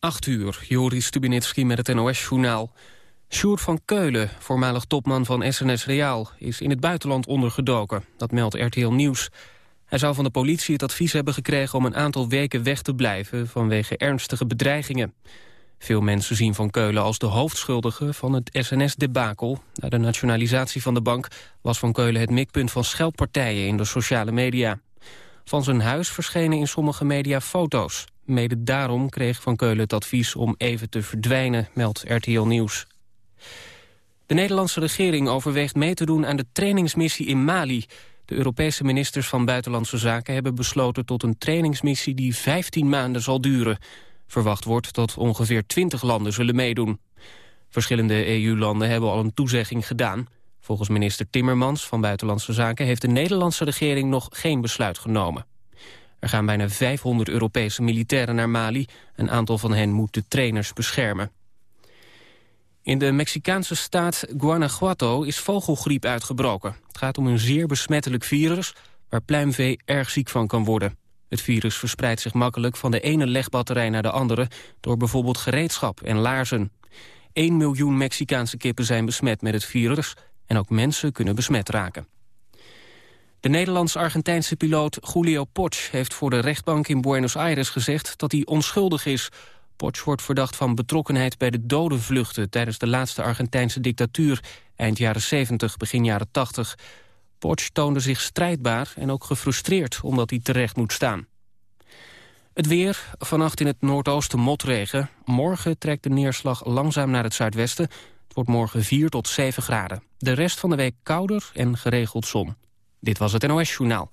8 uur, Joris Stubinitski met het NOS-journaal. Sjoerd van Keulen, voormalig topman van SNS Reaal... is in het buitenland ondergedoken, dat meldt RTL Nieuws. Hij zou van de politie het advies hebben gekregen... om een aantal weken weg te blijven vanwege ernstige bedreigingen. Veel mensen zien Van Keulen als de hoofdschuldige van het SNS-debakel. Na de nationalisatie van de bank was Van Keulen het mikpunt van scheldpartijen in de sociale media. Van zijn huis verschenen in sommige media foto's. Mede daarom kreeg Van Keulen het advies om even te verdwijnen, meldt RTL Nieuws. De Nederlandse regering overweegt mee te doen aan de trainingsmissie in Mali. De Europese ministers van Buitenlandse Zaken hebben besloten tot een trainingsmissie die 15 maanden zal duren. Verwacht wordt dat ongeveer 20 landen zullen meedoen. Verschillende EU-landen hebben al een toezegging gedaan. Volgens minister Timmermans van Buitenlandse Zaken... heeft de Nederlandse regering nog geen besluit genomen. Er gaan bijna 500 Europese militairen naar Mali. Een aantal van hen moet de trainers beschermen. In de Mexicaanse staat Guanajuato is vogelgriep uitgebroken. Het gaat om een zeer besmettelijk virus waar pluimvee erg ziek van kan worden. Het virus verspreidt zich makkelijk van de ene legbatterij naar de andere... door bijvoorbeeld gereedschap en laarzen. 1 miljoen Mexicaanse kippen zijn besmet met het virus... en ook mensen kunnen besmet raken. De Nederlands-Argentijnse piloot Julio Potsch heeft voor de rechtbank in Buenos Aires gezegd dat hij onschuldig is. Potsch wordt verdacht van betrokkenheid bij de dodenvluchten tijdens de laatste Argentijnse dictatuur eind jaren 70, begin jaren 80. Potsch toonde zich strijdbaar en ook gefrustreerd omdat hij terecht moet staan. Het weer, vannacht in het noordoosten motregen. Morgen trekt de neerslag langzaam naar het zuidwesten. Het wordt morgen 4 tot 7 graden. De rest van de week kouder en geregeld zon. Dit was het NOS Journaal.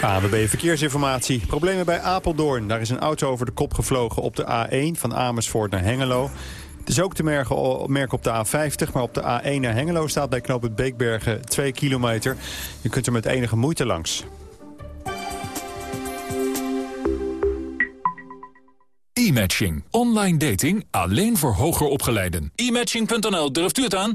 ABB Verkeersinformatie. Problemen bij Apeldoorn. Daar is een auto over de kop gevlogen op de A1 van Amersfoort naar Hengelo. Het is ook te merken op de A50, maar op de A1 naar Hengelo staat bij knooppunt Beekbergen 2 kilometer. Je kunt er met enige moeite langs. E-matching. Online dating alleen voor hoger opgeleiden. E-matching.nl, durft u het aan?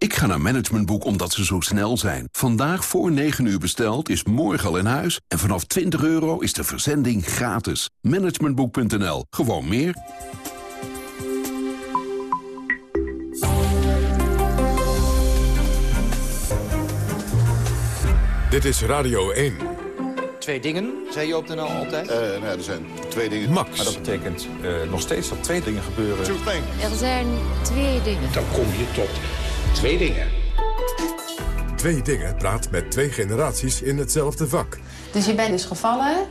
Ik ga naar Managementboek omdat ze zo snel zijn. Vandaag voor 9 uur besteld is morgen al in huis. En vanaf 20 euro is de verzending gratis. Managementboek.nl. Gewoon meer. Dit is Radio 1. Twee dingen, zei je op de NL altijd? Uh, nee, er zijn twee dingen. Max. Maar dat betekent uh, nog steeds dat twee dingen gebeuren. Er zijn twee dingen. Dan kom je tot twee dingen. Twee dingen praat met twee generaties in hetzelfde vak. Dus je bent dus gevallen.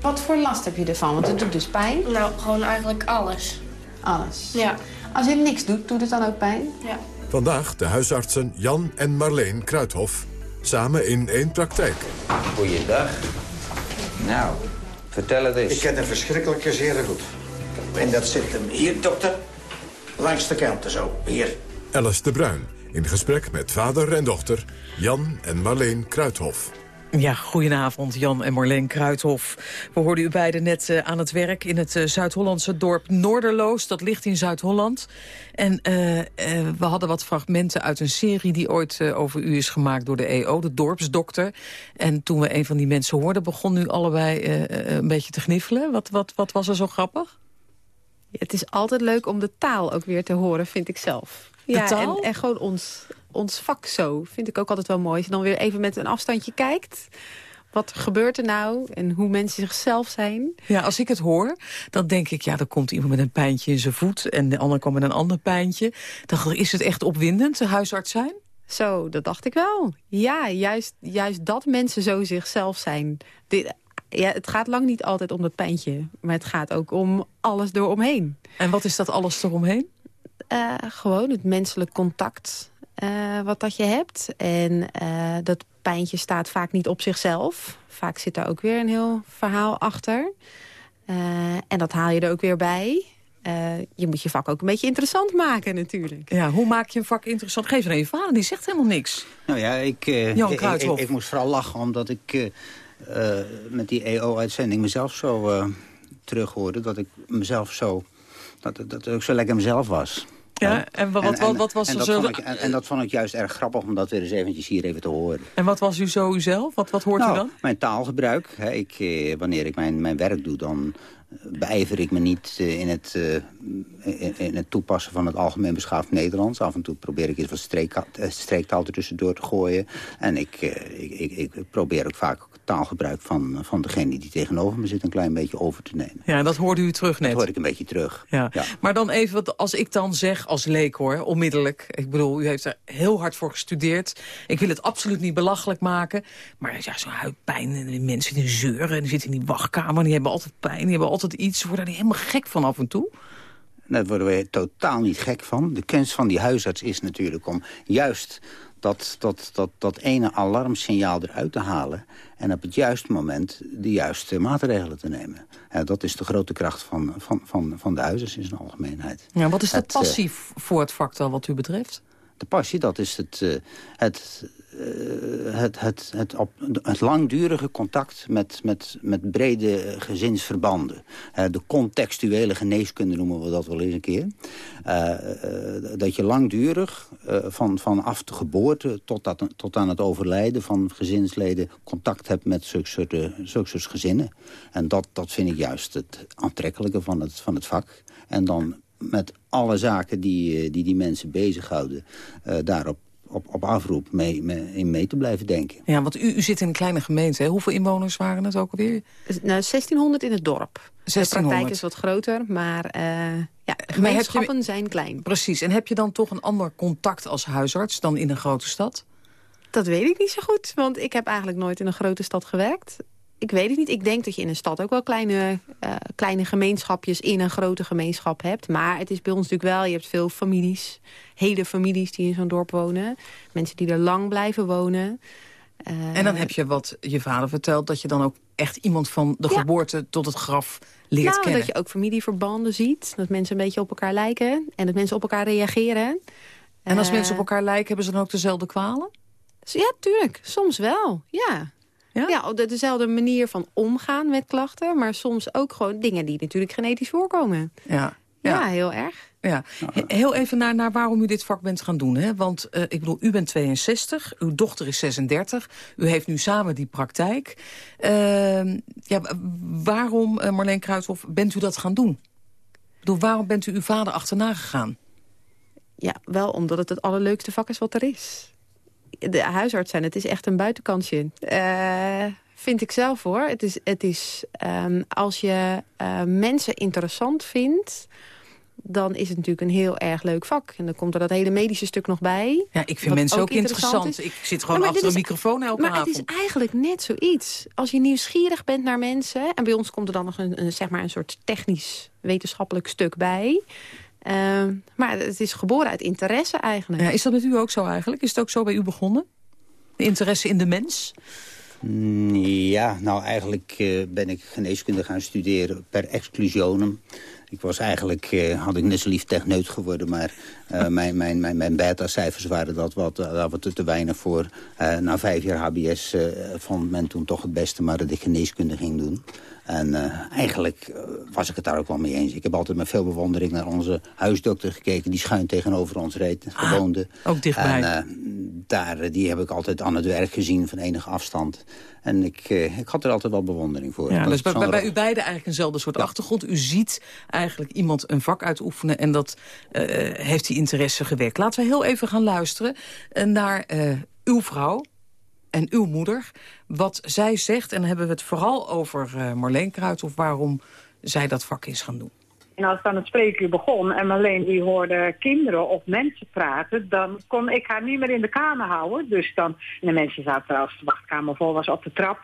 Wat voor last heb je ervan? Want het doet dus pijn. Nou, gewoon eigenlijk alles. Alles? Ja. Als je niks doet, doet het dan ook pijn? Ja. Vandaag de huisartsen Jan en Marleen Kruithof. Samen in één praktijk. Goeiedag. Nou, vertel het eens. Ik ken een verschrikkelijke zeer goed. En dat zit hem hier, dokter. Langs de kanten zo, hier. Alice de Bruin, in gesprek met vader en dochter Jan en Marleen Kruithof. Ja, goedenavond Jan en Marleen Kruithof. We hoorden u beiden net uh, aan het werk in het uh, Zuid-Hollandse dorp Noorderloos. Dat ligt in Zuid-Holland. En uh, we hadden wat fragmenten uit een serie die ooit over u is gemaakt door de EO, de dorpsdokter. En toen we een van die mensen hoorden, begon u allebei een beetje te gniffelen. Wat, wat, wat was er zo grappig? Ja, het is altijd leuk om de taal ook weer te horen, vind ik zelf. Ja? En, en gewoon ons, ons vak zo. Vind ik ook altijd wel mooi. Als je dan weer even met een afstandje kijkt. Wat gebeurt er nou? En hoe mensen zichzelf zijn. Ja, als ik het hoor, dan denk ik... ja, er komt iemand met een pijntje in zijn voet... en de ander komt met een ander pijntje. Dan is het echt opwindend, de huisarts zijn? Zo, dat dacht ik wel. Ja, juist, juist dat mensen zo zichzelf zijn. Dit, ja, het gaat lang niet altijd om dat pijntje. Maar het gaat ook om alles eromheen. En wat is dat alles eromheen? Uh, gewoon het menselijk contact uh, wat dat je hebt. En uh, dat pijntje staat vaak niet op zichzelf. Vaak zit daar ook weer een heel verhaal achter. en dat haal je er ook weer bij. je moet je vak ook een beetje interessant maken natuurlijk. Ja, hoe maak je een vak interessant? Geef er een vader, die zegt helemaal niks. Nou ja, ik, Jan ik, ik, ik, ik, moest vooral lachen omdat ik met die EO-uitzending mezelf zo terughoorde. Dat ik mezelf zo, dat, dat ik zo lekker mezelf was. Ja, en wat, wat, wat, wat was en er zo... Ik, en, en, dat vond ik juist erg grappig om dat weer eens eventjes hier even te horen. En wat was u zo uzelf? Wat, wat hoort nou, u dan? Mijn taalgebruik. Hè, ik, eh, wanneer ik mijn, mijn werk doe, dan beijver ik me niet eh, in, het, uh, in, in, het toepassen van het algemeen beschaafd Nederlands. Af en toe probeer ik eens wat streektaal, streektaal ertussendoor te gooien. En ik, ik, ik, ik probeer ook vaak taalgebruik van, van degene die tegenover me zit een klein beetje over te nemen. Ja, dat hoorde u terug net. Dat hoor ik een beetje terug. Ja. Maar dan even, als ik dan zeg als leek hoor, onmiddellijk. Ik bedoel, u heeft er heel hard voor gestudeerd. Ik wil het absoluut niet belachelijk maken. Maar ja, zo'n huidpijn en die mensen die zeuren en die zitten in die wachtkamer. Die hebben altijd pijn, die hebben altijd iets. Ze worden er helemaal gek van af en toe. Daar worden we totaal niet gek van. De kunst van die huisarts is natuurlijk om juist dat, dat, dat, dat ene alarmsignaal eruit te halen... en op het juiste moment de juiste maatregelen te nemen. dat is de grote kracht van, van, van, van de huisarts in zijn algemeenheid. Ja, wat is de passie voor het vak dan wat u betreft? De passie, dat is het, uh, het het, het, het, op, het langdurige contact met, met, met brede gezinsverbanden. Uh, de contextuele geneeskunde noemen we dat wel eens een keer. Uh, dat je langdurig van, vanaf de geboorte tot, dat, tot aan het overlijden van gezinsleden... contact hebt met zulke soort, gezinnen. En dat, dat vind ik juist het aantrekkelijke van het, van het vak. En dan met alle zaken die die, die mensen bezighouden, daarop op, op afroep mee, mee, in mee te blijven denken. Ja, want u, u zit in een kleine gemeente. Hè? Hoeveel inwoners waren het ook alweer? Nou, 1600 in het dorp. 1600. De praktijk is wat groter, maar uh, ja, gemeenschappen zijn klein. Precies. En heb je dan toch een ander contact als huisarts dan in een grote stad? Dat weet ik niet zo goed, want ik heb eigenlijk nooit in een grote stad gewerkt ik weet het niet. Ik denk dat je in een stad ook wel kleine, uh, kleine gemeenschapjes in een grote gemeenschap hebt. Maar het is bij ons natuurlijk wel, je hebt veel families. Hele families die in zo'n dorp wonen. Mensen die er lang blijven wonen. Uh, en dan heb je wat je vader vertelt, dat je dan ook echt iemand van de geboorte tot het graf leert nou, kennen. dat je ook familieverbanden ziet. Dat mensen een beetje op elkaar lijken. En dat mensen op elkaar reageren. En als uh, mensen op elkaar lijken, hebben ze dan ook dezelfde kwalen? Ja, tuurlijk. Soms wel, ja. Ja? ja, op dezelfde manier van omgaan met klachten. Maar soms ook gewoon dingen die natuurlijk genetisch voorkomen. Ja, ja. ja heel erg. Ja. Heel even naar, naar waarom u dit vak bent gaan doen. Hè? Want uh, ik bedoel, u bent 62, uw dochter is 36. U heeft nu samen die praktijk. Uh, ja, waarom, uh, Marleen Kruithof, bent u dat gaan doen? Ik bedoel, waarom bent u uw vader achterna gegaan? Ja, wel omdat het het allerleukste vak is wat er is de huisarts zijn, het is echt een buitenkansje. Uh, vind ik zelf hoor. Het is, het is um, als je uh, mensen interessant vindt dan is het natuurlijk een heel erg leuk vak. En dan komt er dat hele medische stuk nog bij. Ja, ik vind mensen ook, interessant. Ik zit gewoon achter een microfoon elke maar avond. Maar het is eigenlijk net zoiets. Als je nieuwsgierig bent naar mensen... en bij ons komt er dan nog een, een zeg maar een soort technisch wetenschappelijk stuk bij... Uh, maar het is geboren uit interesse eigenlijk. Ja, is dat met u ook zo eigenlijk? Is het ook zo bij u begonnen? De interesse in de mens? Mm, ja, nou eigenlijk uh, ben ik geneeskunde gaan studeren per exclusionem. Ik was eigenlijk, uh, had ik net zo lief techneut geworden, maar uh, mijn, mijn, mijn, mijn beta-cijfers waren dat wat, daar wat te weinig voor. na vijf jaar HBS vond men toen toch het beste, maar dat ik geneeskunde ging doen. En uh, eigenlijk uh, was ik het daar ook wel mee eens. Ik heb altijd met veel bewondering naar onze huisdokter gekeken... die schuin tegenover ons reed, ah, gewoonde. Ook dichtbij. En uh, daar, die heb ik altijd aan het werk gezien van enige afstand. En ik, ik had er altijd wel bewondering voor. Ja, dus bij, bij, bij, u beiden eigenlijk eenzelfde soort ja. achtergrond. U ziet eigenlijk iemand een vak uitoefenen... en dat heeft die interesse gewekt. Laten we heel even gaan luisteren naar uw vrouw en uw moeder, wat zij zegt... en hebben we het vooral over uh, Marleen Kruid... of waarom zij dat vak is gaan doen. En als dan het spreekuur begon en alleen die hoorde kinderen of mensen praten... dan kon ik haar niet meer in de kamer houden. Dus dan, de mensen zaten als de wachtkamer vol was op de trap...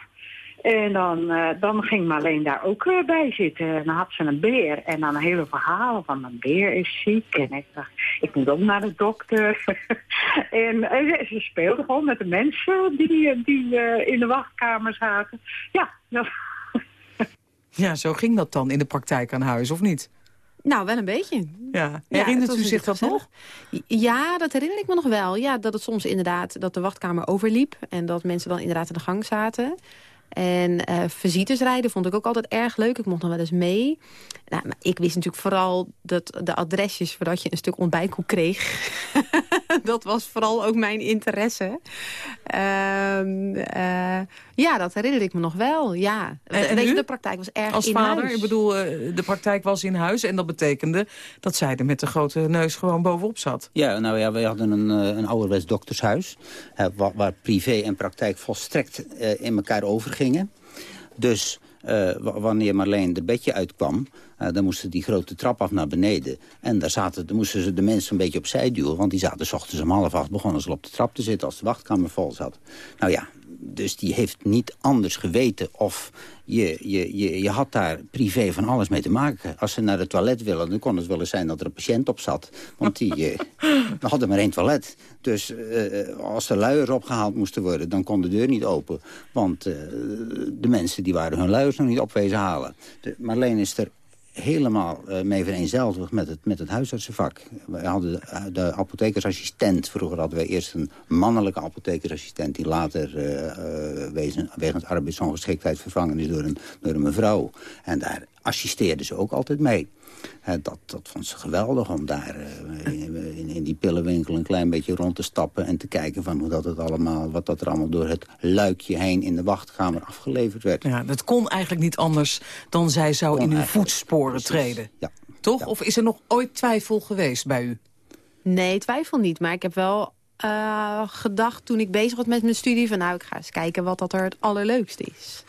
En dan, uh, dan ging Marleen daar ook uh, bij zitten. En dan had ze een beer. En dan een hele verhaal van mijn beer is ziek. En ik dacht, ik moet ook naar de dokter. en, en, ze speelde gewoon met de mensen die, die uh, in de wachtkamer zaten. Ja, dat... ja, zo ging dat dan in de praktijk aan huis, of niet? Nou, wel een beetje. Ja. Herinnert ja, u zich dat nog? Ja, dat herinner ik me nog wel. Ja, dat het soms inderdaad dat de wachtkamer overliep. En dat mensen dan inderdaad in de gang zaten. En uh, visites rijden vond ik ook altijd erg leuk. Ik mocht dan wel eens mee. Nou, ik wist natuurlijk vooral dat de adresjes... voordat je een stuk ontbijtkoek kreeg. dat was vooral ook mijn interesse. Uh, uh, ja, dat herinner ik me nog wel. Ja. En, en de, de praktijk was erg Als in vader, huis. ik bedoel, uh, de praktijk was in huis. En dat betekende dat zij er met de grote neus gewoon bovenop zat. Ja, nou ja, wij hadden een, een ouderwets doktershuis. waar, waar, privé en praktijk volstrekt in elkaar overgingen. Dus uh, wanneer Marleen de bedje uitkwam... Uh, dan moesten die grote trap af naar beneden. En daar zaten, moesten ze de mensen een beetje opzij duwen... want die zaten s ochtends om half acht begonnen ze op de trap te zitten... als de wachtkamer vol zat. Nou ja, dus die heeft niet anders geweten of je, je, je, je had daar privé van alles mee te maken. Als ze naar het toilet willen, dan kon het wel eens zijn dat er een patiënt op zat. Want die, we hadden maar één toilet. Dus uh, als de luiers opgehaald moesten worden, dan kon de deur niet open. Want uh, de mensen die waren hun luiers nog niet opwezen halen. De, Marleen is er helemaal uh, mee vereenzelvigd met het, met het huisartsenvak. We hadden de, apothekersassistent. Vroeger hadden wij eerst een mannelijke apothekersassistent... die later uh, wezen, wegens arbeidsongeschiktheid vervangen is door een, door een mevrouw. En daar assisteerden ze ook altijd mee. Dat, dat vond ze geweldig om daar uh, in, in, die pillenwinkel een klein beetje rond te stappen... en te kijken van hoe dat het allemaal, wat dat er allemaal door het luikje heen in de wachtkamer afgeleverd werd. Ja, dat kon eigenlijk niet anders dan zij zou kon in uw voetsporen precies. treden. Ja. Toch? Ja. Of is er nog ooit twijfel geweest bij u? Nee, twijfel niet. Maar ik heb wel uh, gedacht toen ik bezig was met mijn studie... van nou, ik ga eens kijken wat dat er het allerleukste is.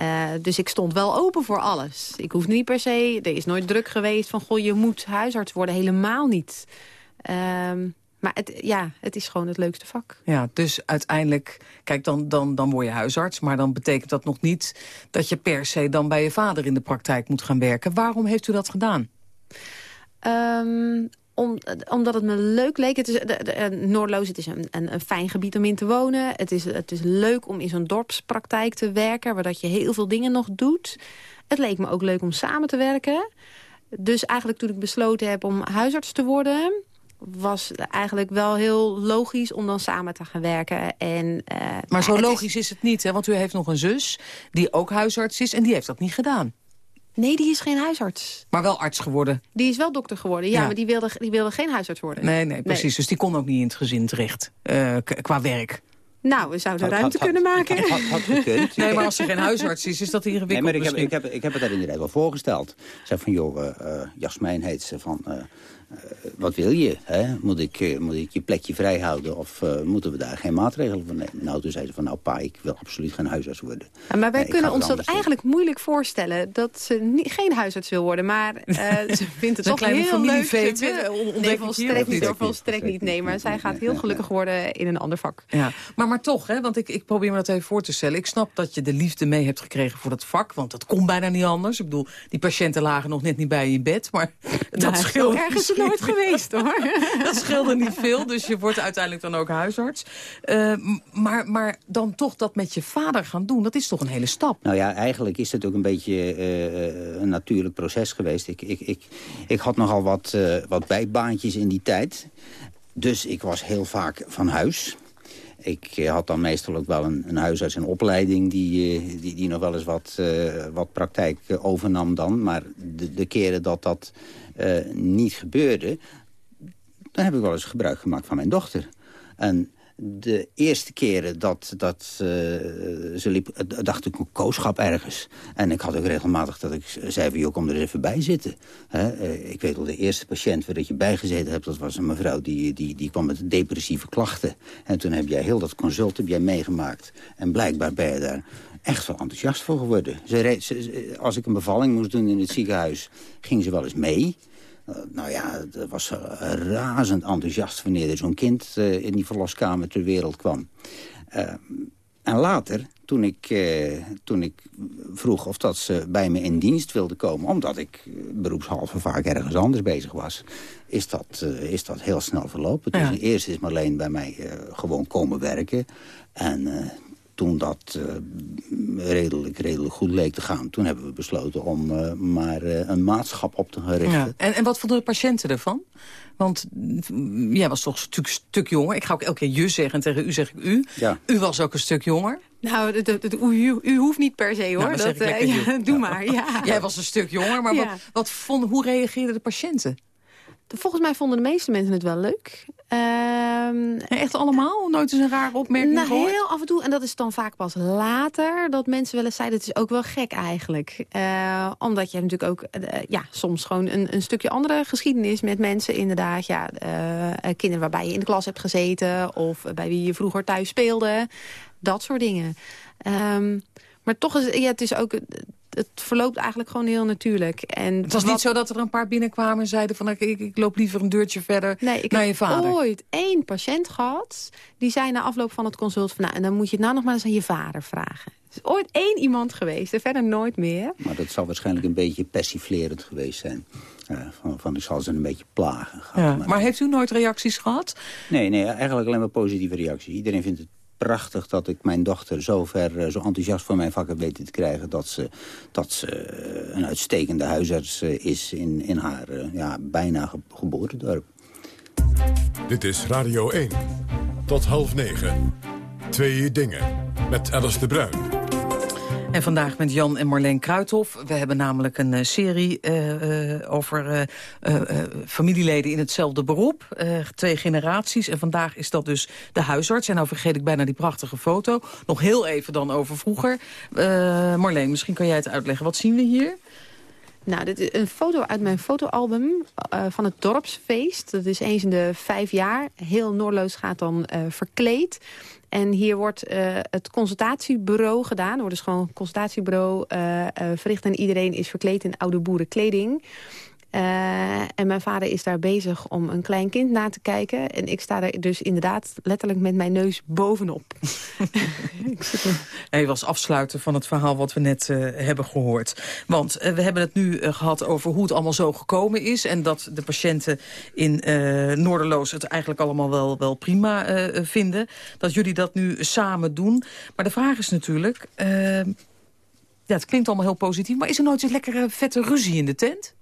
Uh, dus ik stond wel open voor alles. Ik hoef niet per se, er is nooit druk geweest van... goh, je moet huisarts worden, helemaal niet. Uh, maar het, ja, het is gewoon het leukste vak. Ja, dus uiteindelijk, kijk, dan, dan, dan word je huisarts... maar dan betekent dat nog niet dat je per se dan bij je vader in de praktijk moet gaan werken. Waarom heeft u dat gedaan? Um, om, omdat het me leuk leek. Het is, de, de, Noordloos het is een, een, een, fijn gebied om in te wonen. Het is, het is leuk om in zo'n dorpspraktijk te werken... waar dat je heel veel dingen nog doet. Het leek me ook leuk om samen te werken. Dus eigenlijk toen ik besloten heb om huisarts te worden... was eigenlijk wel heel logisch om dan samen te gaan werken. En, uh, maar zo logisch is... is het niet, hè? want u heeft nog een zus die ook huisarts is... en die heeft dat niet gedaan. Nee, die is geen huisarts. Maar wel arts geworden? Die is wel dokter geworden, ja, ja. maar die wilde, die wilde geen huisarts worden. Nee, nee, precies. Nee. Dus die kon ook niet in het gezin terecht, uh, qua werk. Nou, we zouden had, ruimte had, kunnen maken. Had, had, had gekund. nee, maar als er geen huisarts is, is dat ingewikkeld nee, maar ik heb, ik, heb, ik heb het daar inderdaad wel voorgesteld. Zeg van, joh, uh, Jasmijn heet ze van... Uh, wat wil je? Hè? Moet, ik, uh, moet ik je plekje vrij houden of uh, moeten we daar geen maatregelen van nemen? Nou, toen zei ze van, nou pa, ik wil absoluut geen huisarts worden. Ja, maar wij nee, kunnen ons dat eigenlijk doen. moeilijk voorstellen, dat ze niet, geen huisarts wil worden. Maar ze vindt het toch heel leuk. Ze nee, volstrekt niet, of volstrekt niet. Nee, maar zij gaat heel gelukkig worden in een ander vak. Ja, maar, maar toch, hè, want ik, ik probeer me dat even voor te stellen. Ik snap dat je de liefde mee hebt gekregen voor dat vak, want dat kon bijna niet anders. Ik bedoel, die patiënten lagen nog net niet bij je in bed, maar dat nou, scheelt ergens nooit geweest, hoor. dat scheelde niet veel, dus je wordt uiteindelijk dan ook huisarts. Uh, maar, maar dan toch dat met je vader gaan doen, dat is toch een hele stap? Nou ja, eigenlijk is het ook een beetje uh, een natuurlijk proces geweest. Ik, ik, ik, ik had nogal wat, uh, wat bijbaantjes in die tijd. Dus ik was heel vaak van huis. Ik had dan meestal ook wel een, een huisarts in opleiding... Die, die, die nog wel eens wat, uh, wat praktijk overnam dan. Maar de, de keren dat dat niet gebeurde... dan heb ik wel eens gebruik gemaakt van mijn dochter. En de eerste keren dat, dat uh, ze liep, dacht ik een kooschap ergens. En ik had ook regelmatig dat ik zei van, joh, kom er even bij zitten. He, uh, ik weet wel, de eerste patiënt waar je bijgezeten hebt... dat was een mevrouw die, die, die kwam met depressieve klachten. En toen heb jij heel dat consult heb jij meegemaakt. En blijkbaar ben je daar echt wel enthousiast voor geworden. Ze, als ik een bevalling moest doen in het ziekenhuis, ging ze wel eens mee. Uh, nou ja, dat was razend enthousiast wanneer er zo'n kind uh, in die verloskamer ter wereld kwam. Uh, en later, toen ik, toen ik vroeg of dat ze bij me in dienst wilde komen... omdat ik beroepshalve vaak ergens anders bezig was... is dat, is dat heel snel verlopen. Ja. Dus eerst is Marleen bij mij gewoon komen werken. En toen dat uh, redelijk, redelijk goed leek te gaan... toen hebben we besloten om uh, maar uh, een maatschap op te gaan richten. Ja. En, en wat vonden de patiënten ervan? Want mm, jij was toch een stuk, stuk jonger. Ik ga ook elke keer je zeggen en tegen u zeg ik u. Ja. U was ook een stuk jonger. Nou, de, de, de, u, u, hoeft niet per se hoor. Nou, dat, ja, doe maar. Ja. Jij was een stuk jonger, maar wat, wat vonden, hoe reageerden de patiënten? Volgens mij vonden de meeste mensen het wel leuk. Um, Echt allemaal? Nooit eens een rare opmerking nou, gehoord? Heel af en toe. En dat is dan vaak pas later. Dat mensen wel eens zeiden, het is ook wel gek eigenlijk. Uh, omdat je natuurlijk ook uh, ja, soms gewoon een, een, stukje andere geschiedenis met mensen. Inderdaad, ja, uh, kinderen waarbij je in de klas hebt gezeten. Of bij wie je vroeger thuis speelde. Dat soort dingen. Um, maar toch is ja, het is ook het verloopt eigenlijk gewoon heel natuurlijk. En het was niet zo dat er een paar binnenkwamen en zeiden van... ik, ik, loop liever een deurtje verder nee, ik naar je heb vader. ooit één patiënt gehad... die zei na afloop van het consult... Van, nou, en dan moet je het nou nog maar eens aan je vader vragen. Er is ooit één iemand geweest en verder nooit meer. Maar dat zal waarschijnlijk een beetje persiflerend geweest zijn. Uh, van, van ik zal ze een beetje plagen. Ja, maar, maar heeft u nooit reacties gehad? Nee, nee, eigenlijk alleen maar positieve reacties. Iedereen vindt het prachtig dat ik mijn dochter zo ver, eh, zo enthousiast voor mijn vak heb weten te krijgen... dat ze, dat ze eh, een uitstekende huisarts eh, is in, in haar ja, bijna geboortedorp. Dit is Radio 1. Tot half negen. Twee dingen. Met Alice de Bruin. En vandaag met Jan en Marleen Kruithof. We hebben namelijk een uh, serie uh, uh, over familieleden in hetzelfde beroep. twee generaties. En vandaag is dat dus de huisarts. En nou vergeet ik bijna die prachtige foto. Nog heel even dan over vroeger. Marleen, misschien kan jij het uitleggen. Wat zien we hier? Nou, dit is een foto uit mijn fotoalbum van het dorpsfeest. Dat is eens in de vijf jaar. Heel Noorloos gaat dan verkleed. En hier wordt uh, het consultatiebureau gedaan. Er wordt dus gewoon een consultatiebureau verricht... en iedereen is verkleed in oude boerenkleding. Uh, en mijn vader is daar bezig om een klein kind na te kijken. En ik sta er dus inderdaad letterlijk met mijn neus bovenop. Hij was afsluiten van het verhaal wat we net uh, hebben gehoord. Want uh, we hebben het nu gehad over hoe het allemaal zo gekomen is... en dat de patiënten in Noorderloos het eigenlijk allemaal wel, wel prima vinden. Dat jullie dat nu samen doen. Maar de vraag is natuurlijk... ja, het klinkt allemaal heel positief... maar is er nooit een lekkere vette ruzie in de tent?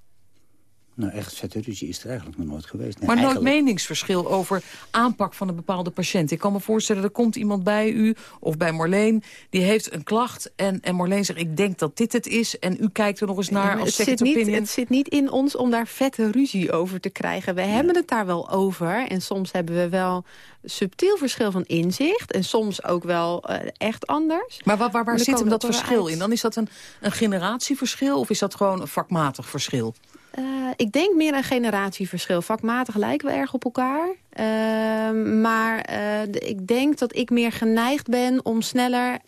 Nou, echt vette ruzie is er eigenlijk nog nooit geweest. Nee, maar nooit meningsverschil over aanpak van een bepaalde patiënt. Ik kan me voorstellen, er komt iemand bij u of bij Marleen... die heeft een klacht en, en Marleen zegt, ik denk dat dit het is... en u kijkt er nog eens naar als het zit, niet, het zit niet in ons om daar vette ruzie over te krijgen. We hebben het daar wel over en soms hebben we wel subtiel verschil van inzicht... en soms ook wel uh, echt anders. Maar waar, waar, waar zit hem dat verschil uit. in? Dan is dat een, een generatieverschil of is dat gewoon een vakmatig verschil? Uh, ik denk meer een generatieverschil. Vakmatig lijken we erg op elkaar. Uh, maar uh, ik denk dat ik meer geneigd ben om sneller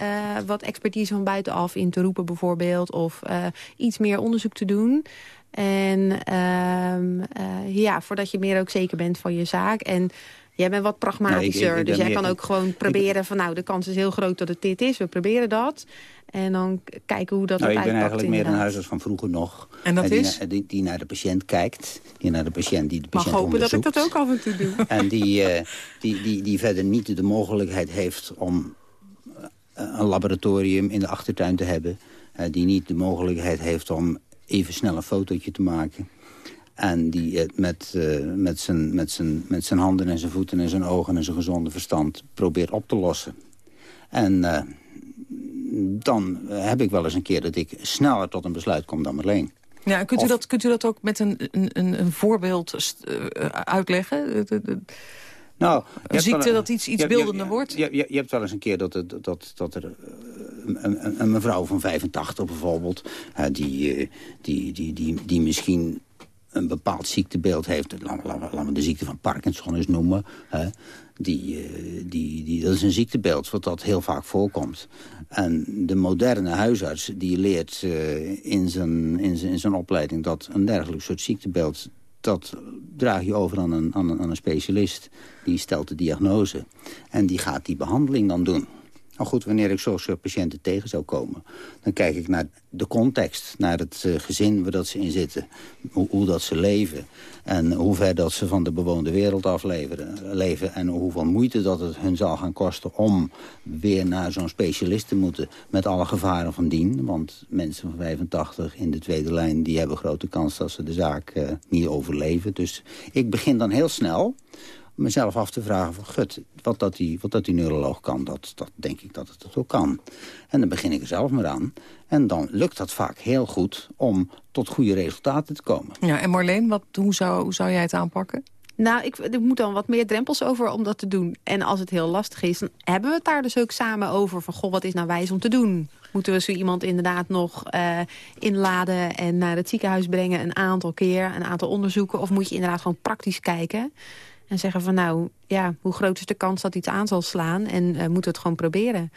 wat expertise van buitenaf in te roepen bijvoorbeeld. Of iets meer onderzoek te doen. En ehm, ja, voordat je meer ook zeker bent van je zaak. En Jij bent wat pragmatischer, nee, ik, ik, dus jij kan ook gewoon proberen van... nou, de kans is heel groot dat het dit is, we proberen dat. En dan kijken hoe dat nou, Ik ben eigenlijk meer een huisarts van vroeger nog. En dat die, is? Die, die, naar de patiënt kijkt, die naar de patiënt die de patiënt Mag hopen dat ik dat ook af en toe doe. En die, uh, die, die, die verder niet de mogelijkheid heeft om een laboratorium in de achtertuin te hebben. Uh, die niet de mogelijkheid heeft om even snel een fotootje te maken. En die het met, uh, met, zijn, met, zijn, met zijn handen en zijn voeten en zijn ogen en zijn gezonde verstand probeert op te lossen. En uh, dan heb ik wel eens een keer dat ik sneller tot een besluit kom dan Marleen. Ja, kunt, u dat, kunt u dat ook met een, een, een voorbeeld uh, uitleggen? De, de, nou, een ziekte dat iets, iets beeldender wordt? Je, je, je, hebt wel eens een keer dat, het, dat, dat er een, een, een, mevrouw van 85 bijvoorbeeld... die, die, die, die, die misschien een bepaald ziektebeeld heeft. Laten we de ziekte van Parkinson eens noemen. Hè, die, eh, die, die, dat is een ziektebeeld wat dat heel vaak voorkomt. En de moderne huisarts die leert uh, in, zijn, in, zijn, in zijn opleiding... dat een dergelijk soort ziektebeeld dat draag je over aan een, aan, een, aan een specialist. Die stelt de diagnose. En die gaat die behandeling dan doen. Nou goed, wanneer ik zo'n soort patiënten tegen zou komen... dan kijk ik naar de context, naar het uh, gezin waar dat ze in zitten. Hoe, dat ze leven. En hoe ver dat ze van de bewoonde wereld afleveren, leven. En hoeveel moeite dat het hun zal gaan kosten... om weer naar zo'n specialist te moeten. Met alle gevaren van dien. Want mensen van 85 in de tweede lijn... die hebben grote kans dat ze de zaak uh, niet overleven. Dus ik begin dan heel snel mezelf af te vragen van... gut, wat dat die, wat dat die neuroloog kan, dat, dat denk ik dat het het ook kan. En dan begin ik er zelf maar aan. En dan lukt dat vaak heel goed om tot goede resultaten te komen. Ja, en Marleen, wat, hoe, zou, hoe zou jij het aanpakken? Nou, ik, er moet dan wat meer drempels over om dat te doen. En als het heel lastig is, dan hebben we het daar dus ook samen over. Van, goh, wat is nou wijs om te doen? Moeten we zo iemand inderdaad nog uh, inladen en naar het ziekenhuis brengen... een aantal keer, een aantal onderzoeken? Of moet je inderdaad gewoon praktisch kijken... En zeggen van nou, ja, hoe groot is de kans dat iets aan zal slaan? En uh, moeten we het gewoon proberen.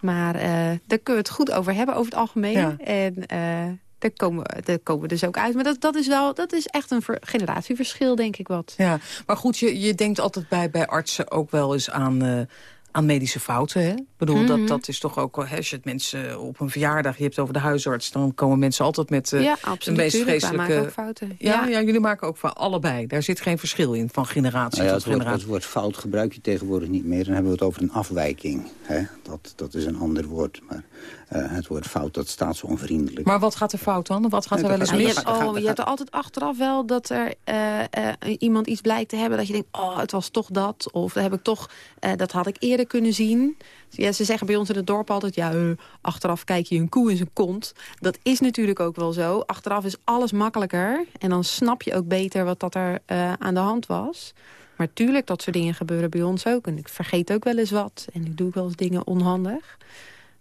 Maar uh, daar kunnen we het goed over hebben over het algemeen. Ja. En uh, daar, komen, daar komen we dus ook uit. Maar dat, dat, is, wel, dat is echt een generatieverschil, denk ik wat. Ja, maar goed, je, je denkt altijd bij, bij artsen ook wel eens aan aan medische fouten. Hè? Ik bedoel, dat, mhm. dat is toch ook... Als je het mensen op een verjaardag je hebt over de huisarts... dan komen mensen altijd met uh, ja, absoluut, de meest vreselijke... maken ook fouten. Ja, ja, jullie maken ook van allebei. Daar zit geen verschil in, van generatie nou ja, tot generatie. Het woord fout gebruik je tegenwoordig niet meer. Dan hebben we het over een afwijking. Hè? Dat, dat is een ander woord. Maar uh, het woord fout, dat staat zo onvriendelijk. Maar wat gaat er fout dan? Wat gaat er wel eens mis? Oh, je hebt er altijd achteraf wel dat er uh, iemand iets blijkt te hebben... dat je denkt, oh, het was toch dat. Of dat, heb ik toch, dat had ik eerder kunnen zien. Ja, ze zeggen bij ons in het dorp altijd... ja, achteraf kijk je een koe in zijn kont. Dat is natuurlijk ook wel zo. Achteraf is alles makkelijker. En dan snap je ook beter wat dat er aan de hand was. Maar tuurlijk, dat soort dingen gebeuren bij ons ook. En ik vergeet ook wel eens wat. En ik doe ook wel eens dingen onhandig.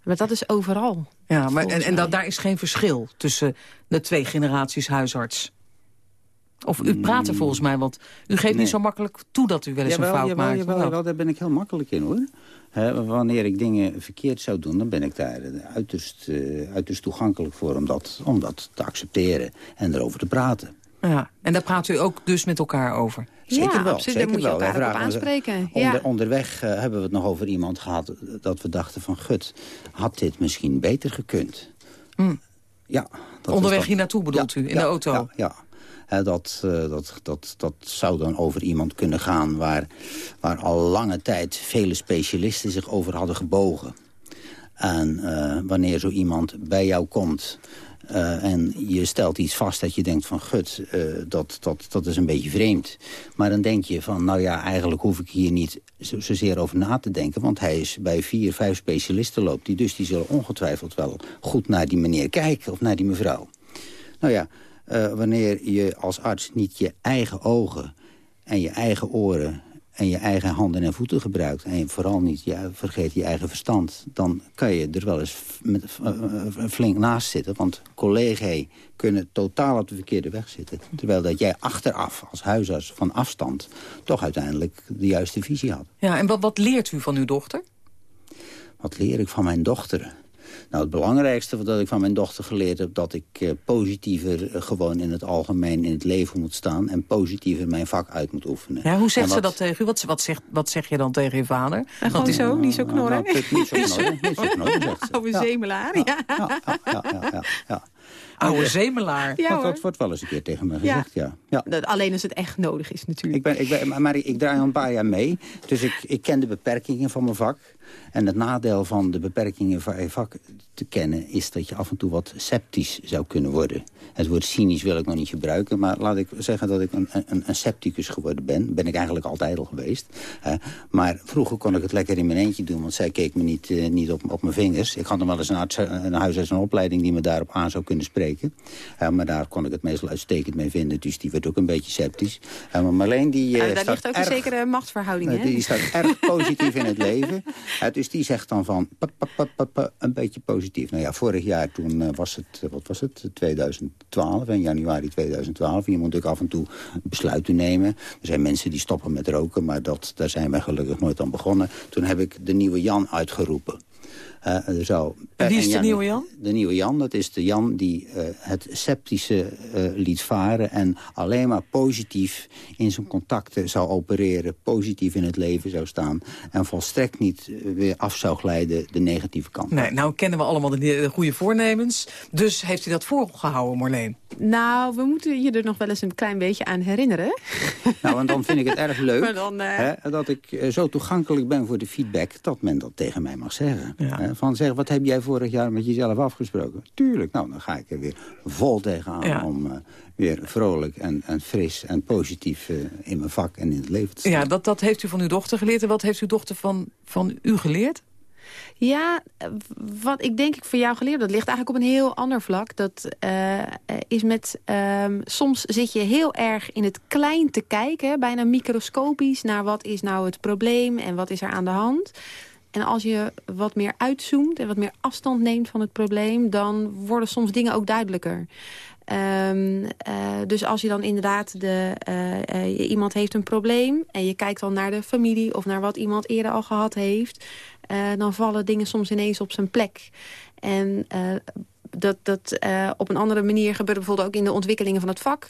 Maar dat is overal. Ja, maar en, en dat, daar is geen verschil tussen de twee generaties huisarts. Of u praat er volgens mij, want u geeft niet zo makkelijk toe dat u wel eens een fout jawel, maakt. Jawel, jawel, daar ben ik heel makkelijk in hoor. wanneer ik dingen verkeerd zou doen, dan ben ik daar uiterst, uh, uiterst toegankelijk voor om dat, om dat te accepteren en erover te praten. Ja, en daar praat u ook dus met elkaar over? Zeker ja, wel. absoluut. Zeker moet je wel. elkaar op aanspreken. Ja. onderweg uh, hebben we het nog over iemand gehad dat we dachten van... gut, had dit misschien beter gekund? Mm. Ja. Dat onderweg hier naartoe bedoelt u, in de auto? Ja, dat, uh, dat, dat, dat zou dan over iemand kunnen gaan... Waar, waar al lange tijd vele specialisten zich over hadden gebogen. En wanneer zo iemand bij jou komt... Uh, en je stelt iets vast dat je denkt van gut, dat, dat, dat is een beetje vreemd. Maar dan denk je van nou ja, eigenlijk hoef ik hier niet zo, zozeer over na te denken. Want hij is bij vier, vijf specialisten loopt. Die dus die zullen ongetwijfeld wel goed naar die meneer kijken of naar die mevrouw. Nou ja, uh, wanneer je als arts niet je eigen ogen en je eigen oren en je eigen handen en voeten gebruikt... en vooral niet je, vergeet je eigen verstand... dan kan je er wel eens met, uh, flink naast zitten. Want collega's kunnen totaal op de verkeerde weg zitten. Terwijl dat jij achteraf als huisarts van afstand... toch uiteindelijk de juiste visie had. Ja, en wat, wat leert u van uw dochter? Wat leer ik van mijn dochter? Nou, het belangrijkste wat ik van mijn dochter geleerd heb... dat ik uh, positiever uh, gewoon in het algemeen in het leven moet staan... en positiever mijn vak uit moet oefenen. Ja, hoe zegt wat... ze dat tegen u? Wat, wat, zegt, wat zeg je dan tegen je vader? Gewoon zo, niet zo knorren? Nou, niet zo knorren, niet zo knorren, zegt ze. Oude zemelaar, ja. Ja, ja, ja, ja, ja. Oude zemelaar. Ja, dat, dat wordt wel eens een keer tegen me gezegd, ja. Ja. Dat, alleen als het echt nodig is natuurlijk. Ik ben, ik ben, maar ik, draai al een paar jaar mee. Dus ik, ik ken de beperkingen van mijn vak. En het nadeel van de beperkingen van je vak te kennen... is dat je af en toe wat sceptisch zou kunnen worden. Het woord cynisch wil ik nog niet gebruiken... maar laat ik zeggen dat ik een, een, een scepticus geworden ben. Ben ik eigenlijk altijd al geweest. Uh, maar vroeger kon ik het lekker in mijn eentje doen... want zij keek me niet, uh, niet op, op mijn vingers. Ik had nog wel eens een, arts, een huisarts een opleiding die me daarop aan zou kunnen spreken. spreken. maar daar kon ik het meestal uitstekend mee vinden. Dus die ook een beetje sceptisch. maar Marleen die... daar ligt ook een zekere machtsverhouding, hè? Die staat erg positief in het leven. dus die zegt dan van een beetje positief. Nou ja, vorig jaar toen was het, wat was het, 2012, in januari 2012. Je moet ook af en toe besluiten nemen. Er zijn mensen die stoppen met roken, maar dat, daar zijn wij gelukkig nooit aan begonnen. Toen heb ik de nieuwe Jan uitgeroepen. Uh, er zou Wie is de nieuwe Jan? De nieuwe Jan, dat is de Jan die uh, het sceptische uh, liet varen... en alleen maar positief in zijn contacten zou opereren... positief in het leven zou staan... en volstrekt niet weer af zou glijden de negatieve kant. Nee, nou kennen we allemaal de, de goede voornemens. Dus heeft u dat voorgehouden, Marleen? Nou, we moeten je er nog wel eens een klein beetje aan herinneren. Nou, en dan vind ik het erg leuk dan, hè, dat ik zo toegankelijk ben voor de feedback... dat men dat tegen mij mag zeggen. Ja van zeg, wat heb jij vorig jaar met jezelf afgesproken? Tuurlijk, nou, dan ga ik er weer vol tegenaan om uh, weer vrolijk en, en fris en positief uh, in mijn vak en in het leven te staan. Ja, dat, dat heeft u van uw dochter geleerd. En wat heeft uw dochter van, van u geleerd? Ja, wat ik denk ik voor jou geleerd, dat ligt eigenlijk op een heel ander vlak. Dat uh, is met, um, soms zit je heel erg in het klein te kijken, bijna microscopisch, naar wat is nou het probleem en wat is er aan de hand. En als je wat meer uitzoomt en wat meer afstand neemt van het probleem... dan worden soms dingen ook duidelijker. Um, uh, dus als je dan inderdaad de, uh, uh, iemand heeft een probleem... en je kijkt dan naar de familie of naar wat iemand eerder al gehad heeft... dan vallen dingen soms ineens op zijn plek. En dat, dat op een andere manier gebeurt bijvoorbeeld ook in de ontwikkelingen van het vak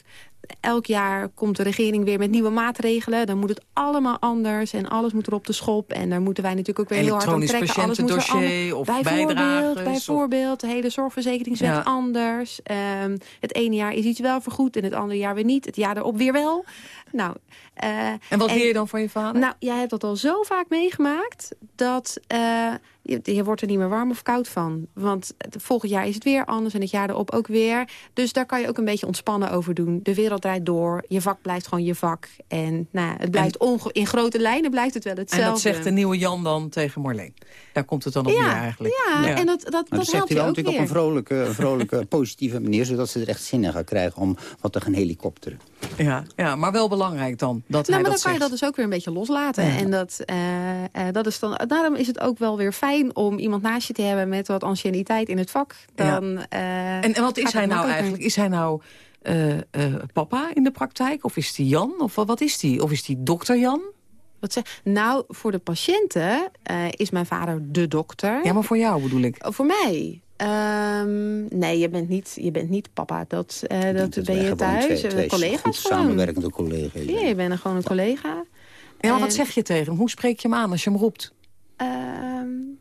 elk jaar komt de regering weer met nieuwe maatregelen. Dan moet het allemaal anders en alles moet er op de schop. En daar moeten wij natuurlijk ook weer heel hard aan trekken. Alles moet er of bijvoorbeeld, bijvoorbeeld, de hele zorgverzekeringswet ja. anders. Um, het ene jaar is iets wel vergoed en het andere jaar weer niet. Het jaar erop weer wel. Nou, uh, en wat leer je dan van je vader? Nou, jij hebt dat al zo vaak meegemaakt... dat uh, je, je, wordt er niet meer warm of koud van. Want het volgend jaar is het weer anders en het jaar erop ook weer. Dus daar kan je ook een beetje ontspannen over doen. De wereld draait door, je vak blijft gewoon je vak. En nou, het blijft in grote lijnen blijft het wel hetzelfde. En dat zegt de nieuwe Jan dan tegen Marleen? Daar komt het dan op ja, neer eigenlijk. Ja, ja, en dat, dat, dat, dat zegt hij wel natuurlijk op een vrolijke, vrolijke positieve manier... zodat ze er echt zin in gaan krijgen om wat te gaan helikopteren. Ja, ja, maar wel belangrijk dan. Dat nou, maar dan kan je dat dus ook weer een beetje loslaten. En dat, uh, uh, dat is dan, daarom is het ook wel weer fijn om iemand naast je te hebben... met wat anciëniteit in het vak. Dan, ja. uh, en, en wat is hij nou eigenlijk? Is hij nou papa in de praktijk? Of is hij Jan? Of wat is hij? Of is hij dokter Jan? Wat zeg? Nou, voor de patiënten is mijn vader de dokter. Ja, maar voor jou bedoel ik. voor mij? Um, nee, je bent niet, je bent niet papa. Dat, uh, dat, dat ben je thuis. Twee, twee collega's goed samenwerkende collega's. Ja, je bent gewoon een collega. Ja, maar wat zeg je tegen hem? Hoe spreek je hem aan als je hem roept? Um,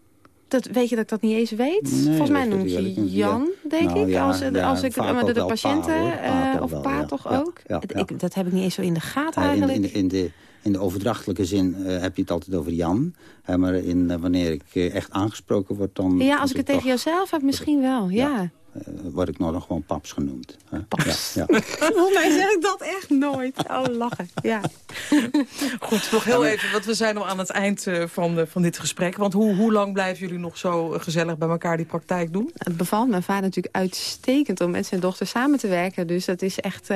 dat, weet je dat ik dat niet eens weet? Nee, Volgens mij noemt je Jan, denk nou, ik. Ja, als, ja, als ik maar de, de patiënten, pa, uh, of pa toch ook. Ik, dat heb ik niet eens zo in de gaten eigenlijk. In, in, in de, in de overdrachtelijke zin uh, heb je het altijd over Jan. Maar in, uh, wanneer ik echt aangesproken word, dan... Ja, als ik het tegen jouzelf heb, misschien wel, ja. Word ik nog gewoon paps genoemd. Paps? Ja, ja. Volgens mij zeg ik dat echt nooit. Oh, lachen, ja. Goed, nog heel even, want we zijn al aan het eind van, de, van dit gesprek. Want hoe, hoe lang blijven jullie nog zo gezellig bij elkaar die praktijk doen? Het bevalt mijn vader natuurlijk uitstekend om met zijn dochter samen te werken. Dus dat is echt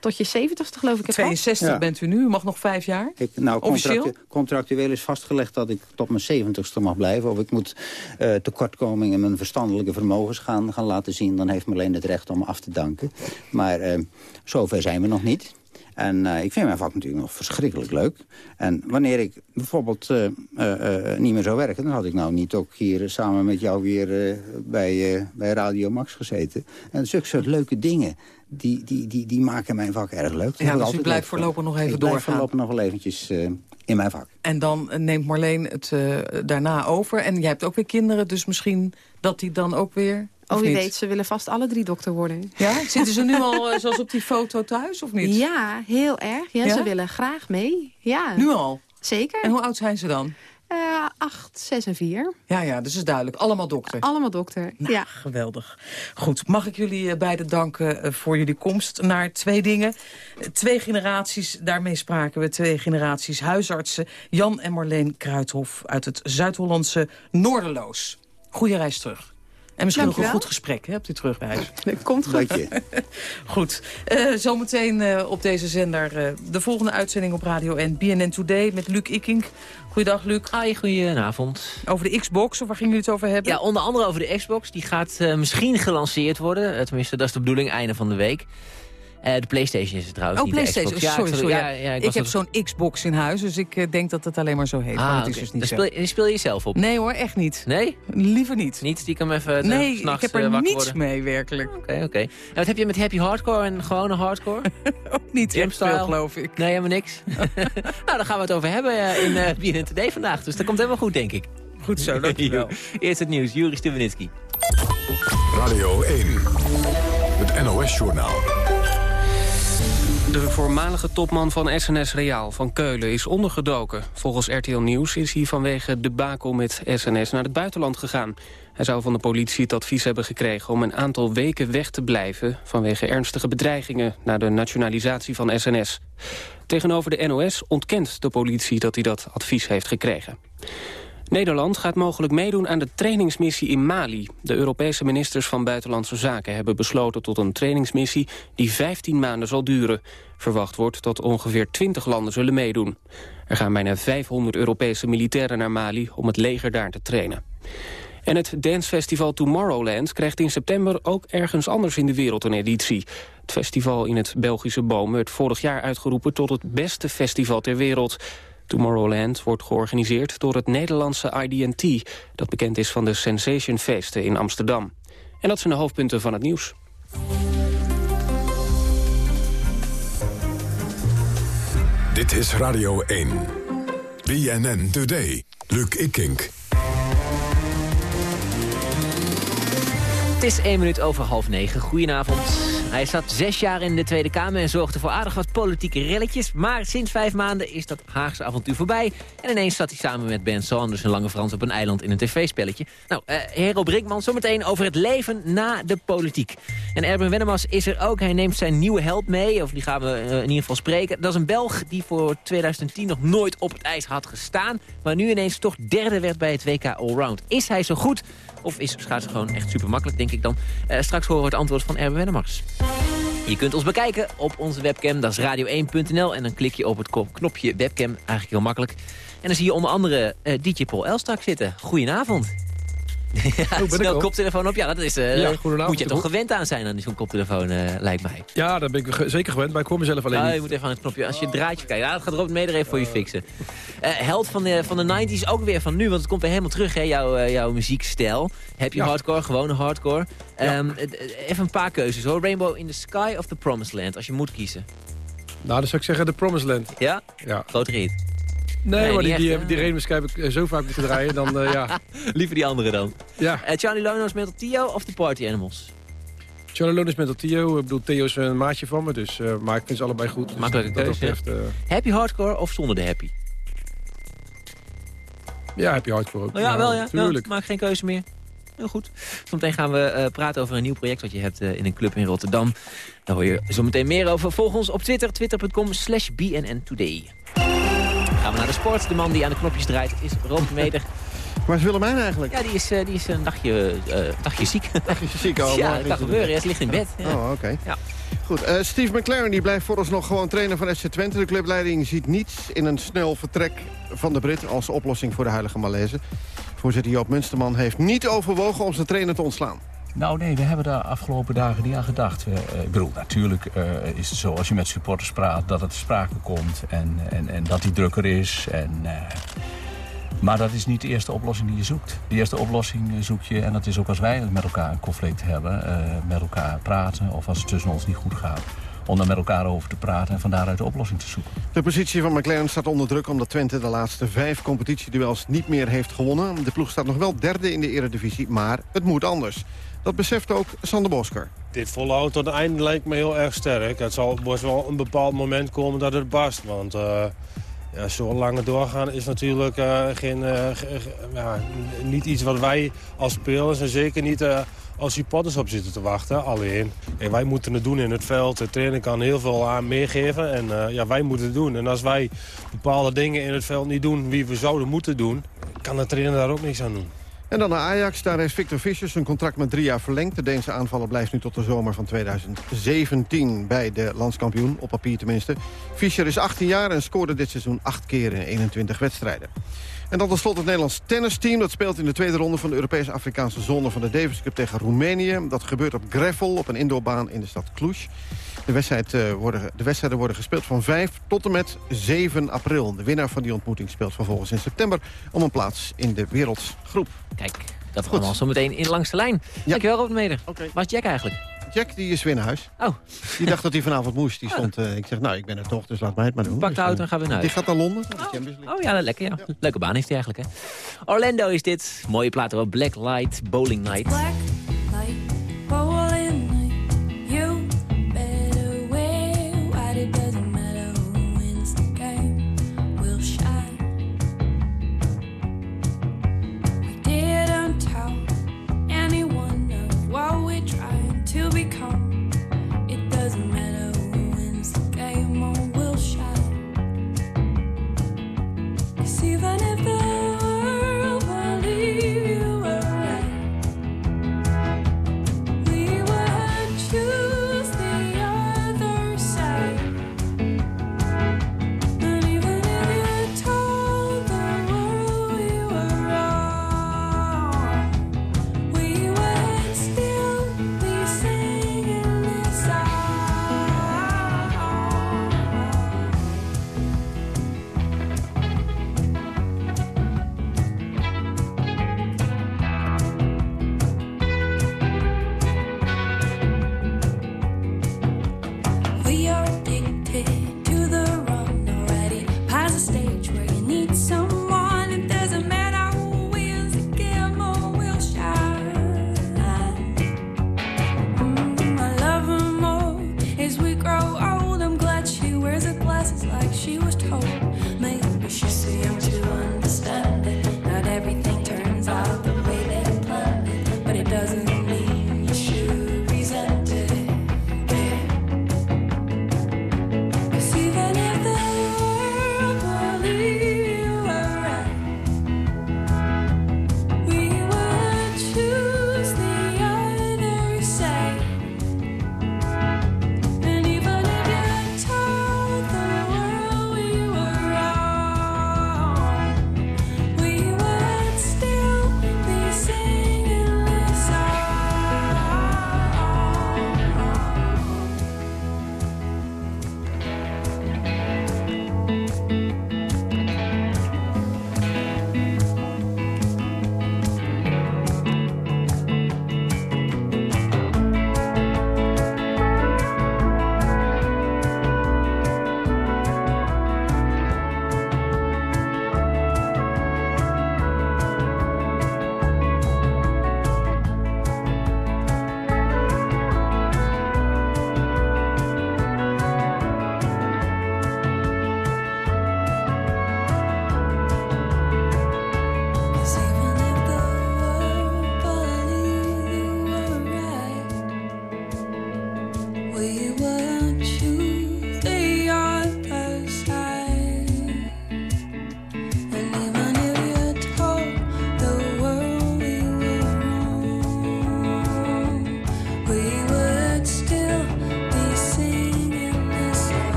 tot je 70ste geloof ik. 62 bent u nu, u mag nog vijf jaar? Ik, nou, contractu contractueel is vastgelegd dat ik tot mijn 70ste mag blijven. Of ik moet uh, tekortkomingen in mijn verstandelijke vermogens gaan, gaan laten zien. Dan heeft alleen het recht om me af te danken. Maar uh, zover zijn we nog niet. En uh, ik vind mijn vak natuurlijk nog verschrikkelijk leuk. En wanneer ik bijvoorbeeld uh, uh, niet meer zou werken... dan had ik nou niet ook hier samen met jou weer bij, bij Radio Max gezeten. En zulke soort leuke dingen die, die, die, die maken mijn vak erg leuk. Ja, dus u blijft voorlopig nog even doorgaan? Ik voorlopig nog wel eventjes in mijn vak. En dan neemt Marleen het daarna over. En jij hebt ook weer kinderen, dus misschien dat die dan ook weer... Oh, wie weet, ze willen vast alle drie dokter worden. Ja? Zitten ze nu al, uh, zoals op die foto, thuis, of niet? Ja, heel erg. Ja, ja? Ze willen graag mee. Ja. Nu al? Zeker. En hoe oud zijn ze dan? Uh, acht, zes en vier. Ja, ja, dus is duidelijk. Allemaal dokter. Allemaal dokter, nou, ja. Geweldig. Goed, mag ik jullie beiden danken voor jullie komst naar twee dingen. Twee generaties, daarmee spraken we. Twee generaties huisartsen. Jan en Marleen Kruithof uit het Zuid-Hollandse Noorderloos. Goeie reis terug. En misschien nog een goed gesprek hè, op die terugreis. Komt goed. Dank je. Goed. Eh, zometeen eh, op deze zender eh, de volgende uitzending op Radio N. BNN Today met Luc Ikink. Goeiedag, Luc. Hoi, goedenavond. Over de Xbox, of waar gingen jullie het over hebben? Ja, onder andere over de Xbox. Die gaat eh, misschien gelanceerd worden. Tenminste, dat is de bedoeling, einde van de week. Eh, de Playstation is het trouwens, Oh, niet de Playstation. Xbox. Ja, sorry, ik- sorry. ja, ja. ik heb zo'n Xbox in huis, dus ik eh, denk dat het alleen maar zo heet. maar Ah, het is dus niet speel, je- die speel je zelf op? Nee hoor, echt niet. Nee? Liever niet. Niet stiekem even eh, Nee, ik s'nachts, heb eh, er niets worden? mee, werkelijk. Oké, oké. En wat heb je met happy hardcore en gewone hardcore? Ook niet veel, Gymstyle? geloof ik. Nee, helemaal niks. nou, daar gaan we het over hebben in uh, BNN Today vandaag. Dus dat komt helemaal goed, denk ik. Goed zo, dankjewel. Eerst het nieuws, Juri Stubenitski. Radio 1. Het NOS-journaal. De voormalige topman van SNS Reaal van Keulen is ondergedoken. Volgens RTL Nieuws is hij vanwege de bakel met SNS naar het buitenland gegaan. Hij zou van de politie het advies hebben gekregen om een aantal weken weg te blijven... vanwege ernstige bedreigingen na de nationalisatie van SNS. Tegenover de NOS ontkent de politie dat hij dat advies heeft gekregen. Nederland gaat mogelijk meedoen aan de trainingsmissie in Mali. De Europese ministers van Buitenlandse Zaken hebben besloten tot een trainingsmissie die 15 maanden zal duren. Verwacht wordt dat ongeveer 20 landen zullen meedoen. Er gaan bijna 500 Europese militairen naar Mali om het leger daar te trainen. En het dancefestival Tomorrowland krijgt in september ook ergens anders in de wereld een editie. Het festival in het Belgische Boom werd vorig jaar uitgeroepen tot het beste festival ter wereld. Tomorrowland wordt georganiseerd door het Nederlandse IDT... dat bekend is van de Sensation Feesten in Amsterdam. En dat zijn de hoofdpunten van het nieuws. Dit is Radio 1. BNN Today. Luc Ikink. Het is één minuut over half negen. Goedenavond. Hij zat zes jaar in de Tweede Kamer en zorgde voor aardig wat politieke relletjes. Maar sinds vijf maanden is dat Haagse avontuur voorbij. En ineens zat hij samen met Ben Saunders en Lange Frans op een eiland in een tv-spelletje. Nou, eh Hero Brinkman zometeen over het leven na de politiek. En Erben Wennemars is er ook. Hij neemt zijn nieuwe held mee, of die gaan we eh, in ieder geval spreken. Dat is een Belg die voor 2010 nog nooit op het ijs had gestaan. Maar nu ineens toch derde werd bij het WK Allround. Is hij zo goed? Of is schaatsen gewoon echt super makkelijk, denk ik dan. Eh, straks horen we het antwoord van Erben Wennemars. Je kunt ons bekijken op onze webcam, dat is radio1.nl. En dan klik je op het knopje webcam, eigenlijk heel makkelijk. En dan zie je onder andere eh, DJ Paul Elstak zitten. Goedenavond. Ja, ik snel koptelefoon op. Ja, dat is, eh, Ja, moet je toch gewend aan zijn aan zo'n koptelefoon, eh, lijkt mij. Ja, daar ben ik ge- zeker gewend, maar ik hoor mezelf alleen je moet even aan het knopje. Als je het draadje kijkt, ja, dat gaat Robert Meder even voor je fixen. Eh, held van de, van de 90s, ook weer van nu, want het komt weer helemaal terug, hè, jouw, jouw muziekstijl. Heb je Ja. hardcore, gewone hardcore. Ehm, eh, eh, even een paar keuzes hoor. Rainbow in the Sky of The Promised Land, als je moet kiezen. Nou, dan zou ik zeggen The Promised Land. Ja? Ja. Grote. Nee, Nee, maar die, echt, die heb ik eh, zo vaak moeten draaien, dan eh, ja. Liever die andere dan. Ja. Eh, Charlie Lono's Metal Tio of The Party Animals? Charlie Lones met Theo. Ik bedoel, Theo is een maatje van me, dus, eh, maar ik vind ze allebei goed. Dus Makkelijke wat dat keuze, betreft, eh, Happy hardcore of zonder de happy? ja, je hardcore ook. Nou ja, wel ja. Tuurlijk. Maak geen keuze meer. Heel goed. Zometeen gaan we eh, praten over een nieuw project wat je hebt eh, in een club in Rotterdam. Daar hoor je zometeen meer over. Volg ons op Twitter, twitter.com slash bnntoday. Gaan we naar de sport. De man die aan de knopjes draait is Rob Meder. Waar is Willemijn eigenlijk? Ja, die is, eh, die is een dagje, eh, dagje ziek. Dagje ziek, oh, ja, dat kan gebeuren. Ja, ze ligt in bed. Ja. Oh, oké. Ja. Goed, eh, Steve McLaren die blijft vooralsnog gewoon trainer van SC Twente. De clubleiding ziet niets in een snel vertrek van de Brit... als oplossing voor de huidige malaise. Voorzitter Joop Munsterman heeft niet overwogen om zijn trainer te ontslaan. Nou nee, we hebben daar afgelopen dagen niet aan gedacht. Eh, ik bedoel, natuurlijk eh, is het zo als je met supporters praat dat het sprake komt en, en, en dat die drukker is. En, eh, maar dat is niet de eerste oplossing die je zoekt. De eerste oplossing zoek je, en dat is ook als wij met elkaar een conflict hebben, met elkaar praten of als het tussen ons niet goed gaat. Om daar met elkaar over te praten en van daaruit de oplossing te zoeken. De positie van McLaren staat onder druk omdat Twente de laatste vijf competitieduels niet meer heeft gewonnen. De ploeg staat nog wel derde in de eredivisie, maar het moet anders. Dat beseft ook Sander Bosker. Dit volhouden tot het einde lijkt me heel erg sterk. Het zal best wel een bepaald moment komen dat het barst. Want eh, ja, zo lang doorgaan is natuurlijk eh, geen, eh, ja, niet iets wat wij als spelers... en zeker niet eh, als supporters op zitten te wachten. Alleen, kijk, wij moeten het doen in het veld. De trainer kan heel veel aan meegeven en eh, ja, wij moeten het doen. En als wij bepaalde dingen in het veld niet doen wie we zouden moeten doen... kan de trainer daar ook niks aan doen. En dan naar Ajax. Daar heeft Victor Fischer zijn contract met drie jaar verlengd. De Deense aanvaller blijft nu tot de zomer van 2017 bij de landskampioen. Op papier tenminste. Fischer is 18 jaar en scoorde dit seizoen acht keer in 21 wedstrijden. En dan tot slot het Nederlands tennisteam. Dat speelt in de tweede ronde van de Europese Afrikaanse zone van de Davis Cup tegen Roemenië. Dat gebeurt op gravel op een indoorbaan in de stad Cluj. De, wedstrijd, uh, worden, de wedstrijden worden gespeeld van 5 tot en met 7 april. De winnaar van die ontmoeting speelt vervolgens in september... om een plaats in de wereldgroep. Kijk, dat Goed. allemaal zo meteen in langs de lijn. Ja. Dankjewel, Robert Meder. Okay. Waar is Jack eigenlijk? Jack die is weer naar huis. Oh. Die dacht dat hij vanavond moest. Die stond, uh, ik zeg, nou, ik ben er toch, dus laat mij het maar doen. Pak de dus, auto en gaan we naar huis. Die gaat naar Londen. Oh, oh ja, lekker. Ja. ja. Leuke baan heeft hij eigenlijk, hè. Orlando is dit. Mooie plaat over Black Light Bowling Night. Black even if the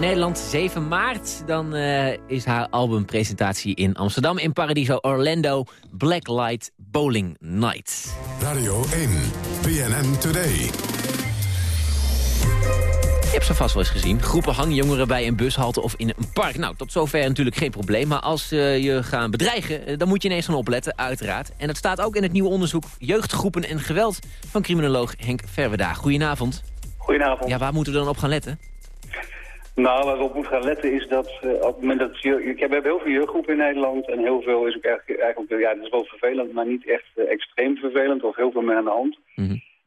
Nederland, 7 maart. Dan eh, is haar albumpresentatie in Amsterdam. In Paradiso Orlando, Blacklight Bowling Night. Radio 1, BNN Today. Je hebt ze vast wel eens gezien. Groepen hangjongeren bij een bushalte of in een park. Nou, tot zover natuurlijk geen probleem. Maar als ze je gaan bedreigen, eh, dan moet je ineens gaan opletten, uiteraard. En dat staat ook in het nieuwe onderzoek Jeugdgroepen en Geweld... van criminoloog Henk Verweda. Goedenavond. Goedenavond. Ja, waar moeten we dan op gaan letten? Nou, waar we op moeten gaan letten is dat eh, op het moment dat... Je, we hebben heel veel jeugdgroepen in Nederland en heel veel is ook eigenlijk, eigenlijk ja, het is wel vervelend, maar niet echt eh, extreem vervelend of heel veel meer aan de hand.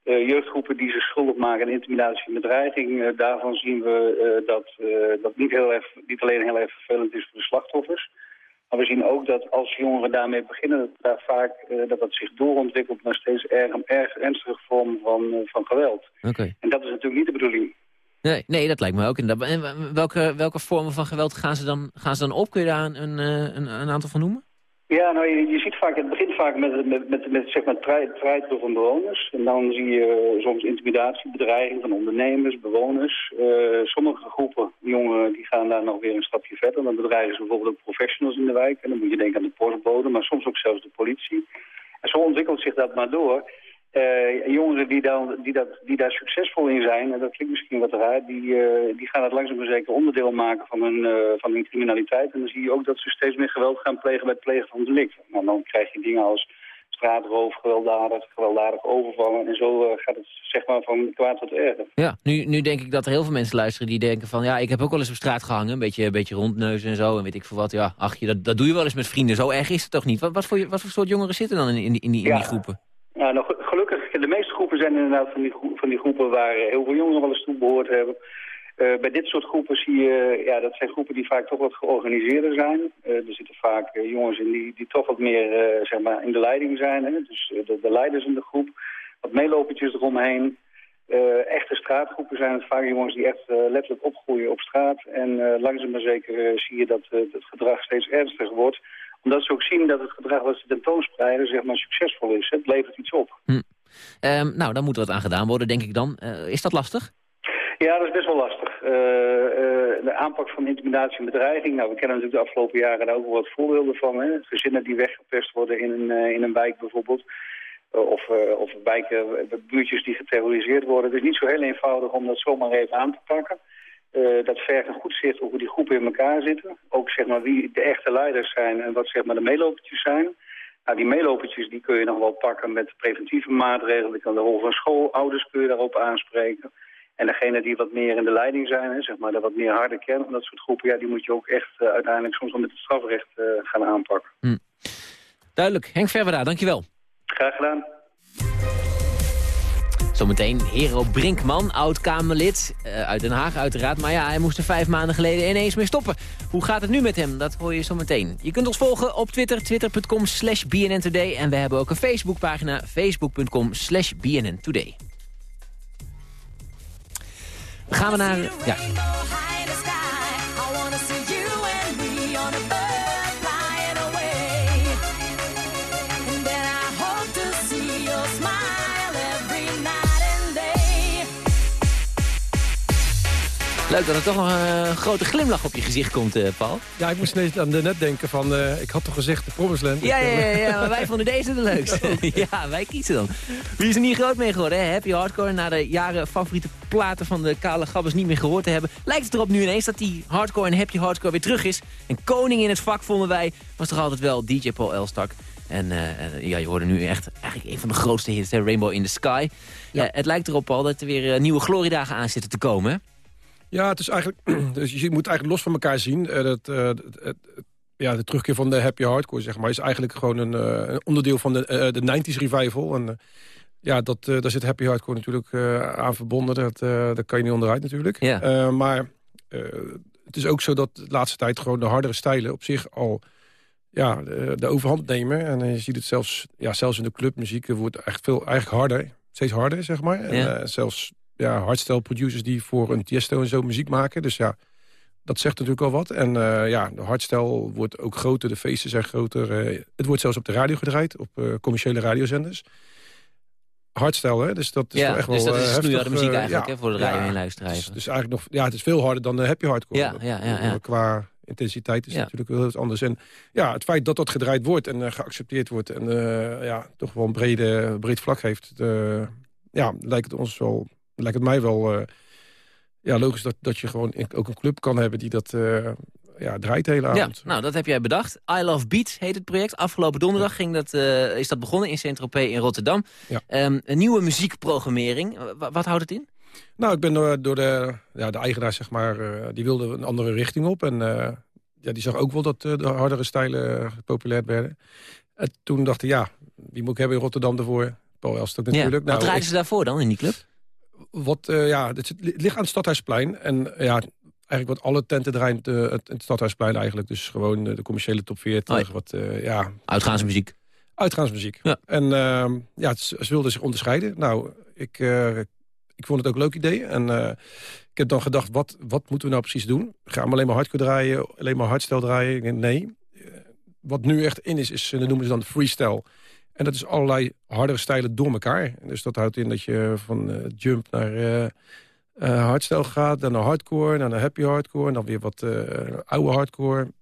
Eh, jeugdgroepen die zich schuldig maken aan intimidatie en bedreiging, daarvan zien we dat dat niet, heel erg, niet alleen heel erg vervelend is voor de slachtoffers, Maar we zien ook dat als jongeren daarmee beginnen, dat daar vaak dat dat zich doorontwikkelt naar steeds erg, erg ernstige vorm van, van geweld. Oké. En dat is natuurlijk niet de bedoeling. Nee, nee, dat lijkt me ook. En welke, welke vormen van geweld gaan ze dan, gaan ze dan op? Kun je daar een, een, een, aantal van noemen? Ja, nou, je, ziet vaak, het begint vaak met, met, met, zeg maar treiteren van bewoners. En dan zie je soms intimidatie, bedreiging van ondernemers, bewoners. Sommige groepen, jongeren, die gaan daar nog weer een stapje verder. Dan bedreigen ze bijvoorbeeld ook professionals in de wijk. En dan moet je denken aan de postbode, maar soms ook zelfs de politie. En zo ontwikkelt zich dat maar door. Uh, jongeren die, dan, die, dat, die daar succesvol in zijn, en dat klinkt misschien wat raar, die, uh, die gaan het langzaam maar zeker onderdeel maken van hun, uh, van hun criminaliteit. En dan zie je ook dat ze steeds meer geweld gaan plegen bij het plegen van delict. Nou, dan krijg je dingen als straatroof, gewelddadig, gewelddadig overvallen. En zo gaat het zeg maar van kwaad tot erger. Ja, nu, nu denk ik dat er heel veel mensen luisteren die denken van... ja, ik heb ook wel eens op straat gehangen, een beetje, een beetje rondneuzen en zo. En weet ik veel wat, ja, ach, je, dat, dat doe je wel eens met vrienden. Zo erg is het toch niet? Wat, wat, voor, wat voor soort jongeren zitten dan in, in, die, in, die, in die groepen? Ja, nou, de meeste groepen zijn inderdaad van die, van die groepen waar heel veel jongeren wel eens toe behoord hebben. Uh, bij dit soort groepen zie je, ja, dat zijn groepen die vaak toch wat georganiseerder zijn. Uh, er zitten vaak jongens in die, die toch wat meer, zeg maar, in de leiding zijn. Hè? Dus de, de, leiders in de groep, wat meelopertjes eromheen. echte straatgroepen zijn het vaak jongens die echt letterlijk opgroeien op straat. En langzaam maar zeker zie je dat het gedrag steeds ernstiger wordt omdat ze ook zien dat het gedrag wat ze tentoonspreiden zeg maar, succesvol is. Het levert iets op. Hm. Um, nou, daar moet wat aan gedaan worden, denk ik dan. Uh, is dat lastig? Ja, dat is best wel lastig. Uh, uh, de aanpak van intimidatie en bedreiging. Nou, we kennen natuurlijk de afgelopen jaren daar ook wel wat voorbeelden van. Hè? Gezinnen die weggepest worden in een, in een wijk bijvoorbeeld. of, of wijken, buurtjes die geterroriseerd worden. Het is niet zo heel eenvoudig om dat zomaar even aan te pakken. Dat vergt een goed zicht op hoe die groepen in elkaar zitten. Ook zeg maar wie de echte leiders zijn en wat zeg maar de meelopertjes zijn. Nou, die meelopertjes die kun je nog wel pakken met preventieve maatregelen. kan de rol van schoolouders kun je daarop aanspreken. En degene die wat meer in de leiding zijn, hè, zeg maar, de wat meer harde kern van dat soort groepen... ja, die moet je ook echt uh, uiteindelijk soms wel met het strafrecht uh, gaan aanpakken. Hm. Duidelijk. Henk Verwera, dankjewel. Graag gedaan. Zometeen Hero Brinkman, oud-Kamerlid uh, uit Den Haag uiteraard. Maar ja, hij moest er vijf maanden geleden ineens mee stoppen. Hoe gaat het nu met hem? Dat hoor je zometeen. Je kunt ons volgen op Twitter, twitter.com slash BNN Today. En we hebben ook een Facebookpagina, facebook.com slash BNN Today. Dan gaan we naar... Ja. Leuk dat er toch nog een grote glimlach op je gezicht komt, uh, Paul. Ja, ik moest ineens aan de net denken van... Uh, ik had toch gezegd de Promised Land. Ja, ja, ja, ja, maar wij vonden deze de leukste. ja, wij kiezen dan. Wie is er niet groot mee geworden, hè? Happy Hardcore. Na de jaren favoriete platen van de kale gabbers niet meer gehoord te hebben... lijkt het erop nu ineens dat die hardcore en happy hardcore weer terug is. En koning in het vak, vonden wij, was toch altijd wel DJ Paul Elstak. En uh, ja, je hoorde nu echt eigenlijk een van de grootste hits, hè? Rainbow in the Sky. Ja. het lijkt erop, Paul, dat er weer nieuwe gloriedagen aan zitten te komen, hè? Ja, het is eigenlijk, dus je moet eigenlijk los van elkaar zien. Uh, dat, het, ja, de terugkeer van de happy hardcore zeg maar, is eigenlijk gewoon een, uh, een onderdeel van de, de 90s revival. En ja, dat, daar zit happy hardcore natuurlijk aan verbonden. Dat, daar kan je niet onderuit natuurlijk. Ja. maar het is ook zo dat de laatste tijd gewoon de hardere stijlen op zich al ja, de, de overhand nemen. En je ziet het zelfs, ja, zelfs in de clubmuziek wordt echt veel eigenlijk harder. Steeds harder, zeg maar. En, zelfs ja, hardstyle producers die voor een Tiesto en zo muziek maken. Dus ja, dat zegt natuurlijk al wat. En uh, ja, de hardstyle wordt ook groter, de feesten zijn groter. Uh, het wordt zelfs op de radio gedraaid, op uh, commerciële radiozenders. Hardstyle, hè? Dus dat is ja, echt dus wel dat is heftig, de muziek eigenlijk, ja, hè, voor de radio ja, en luisteraars. Dus, dus eigenlijk nog, ja, het is veel harder dan de happy hardcore. Ja, ja, ja, ja. Qua intensiteit is het natuurlijk wel iets anders. En ja, het feit dat dat gedraaid wordt en geaccepteerd wordt... en ja, toch wel een brede, breed vlak heeft... ja, lijkt het ons wel lijkt het mij wel uh, ja, logisch dat, dat je gewoon ook een club kan hebben die dat uh, ja, draait de hele avond. Ja, nou, dat heb jij bedacht. I Love Beats heet het project. Afgelopen donderdag ging dat, uh, is dat begonnen in Saint-Tropez in Rotterdam. Ja. Um, een nieuwe muziekprogrammering. W wat houdt het in? Nou, ik ben door, door de, ja, de eigenaar, zeg maar, die wilde een andere richting op. En ja, die zag ook wel dat de hardere stijlen populair werden. En toen dacht ik, ja, wie moet ik hebben in Rotterdam ervoor? Paul Elstok natuurlijk. Ja. Wat nou, draaiden ze daarvoor dan in die club? Wat, uh, ja, het ligt aan het Stadhuisplein. En ja, eigenlijk wat alle tenten draaien het, eh, het, het Stadhuisplein eigenlijk. Dus gewoon eh, de commerciële top 40. Oh ja. Wat, eh, ja, Uitgaansmuziek. Uitgaansmuziek. Ja. En ehm, ja, ze wilden zich onderscheiden. Nou, ik, eh, ik vond het ook een leuk idee. En eh, ik heb dan gedacht, wat, wat moeten we nou precies doen? Gaan we alleen maar hardcore draaien? Alleen maar hardstyle draaien? Nee. Eh, wat nu echt in is, is eh, dat noemen ze dan freestyle. En dat is allerlei hardere stijlen door elkaar. Dus dat houdt in dat je van eh, jump naar eh eh, hardstyle gaat... dan naar hardcore, dan naar happy hardcore... en dan weer wat oude hardcore.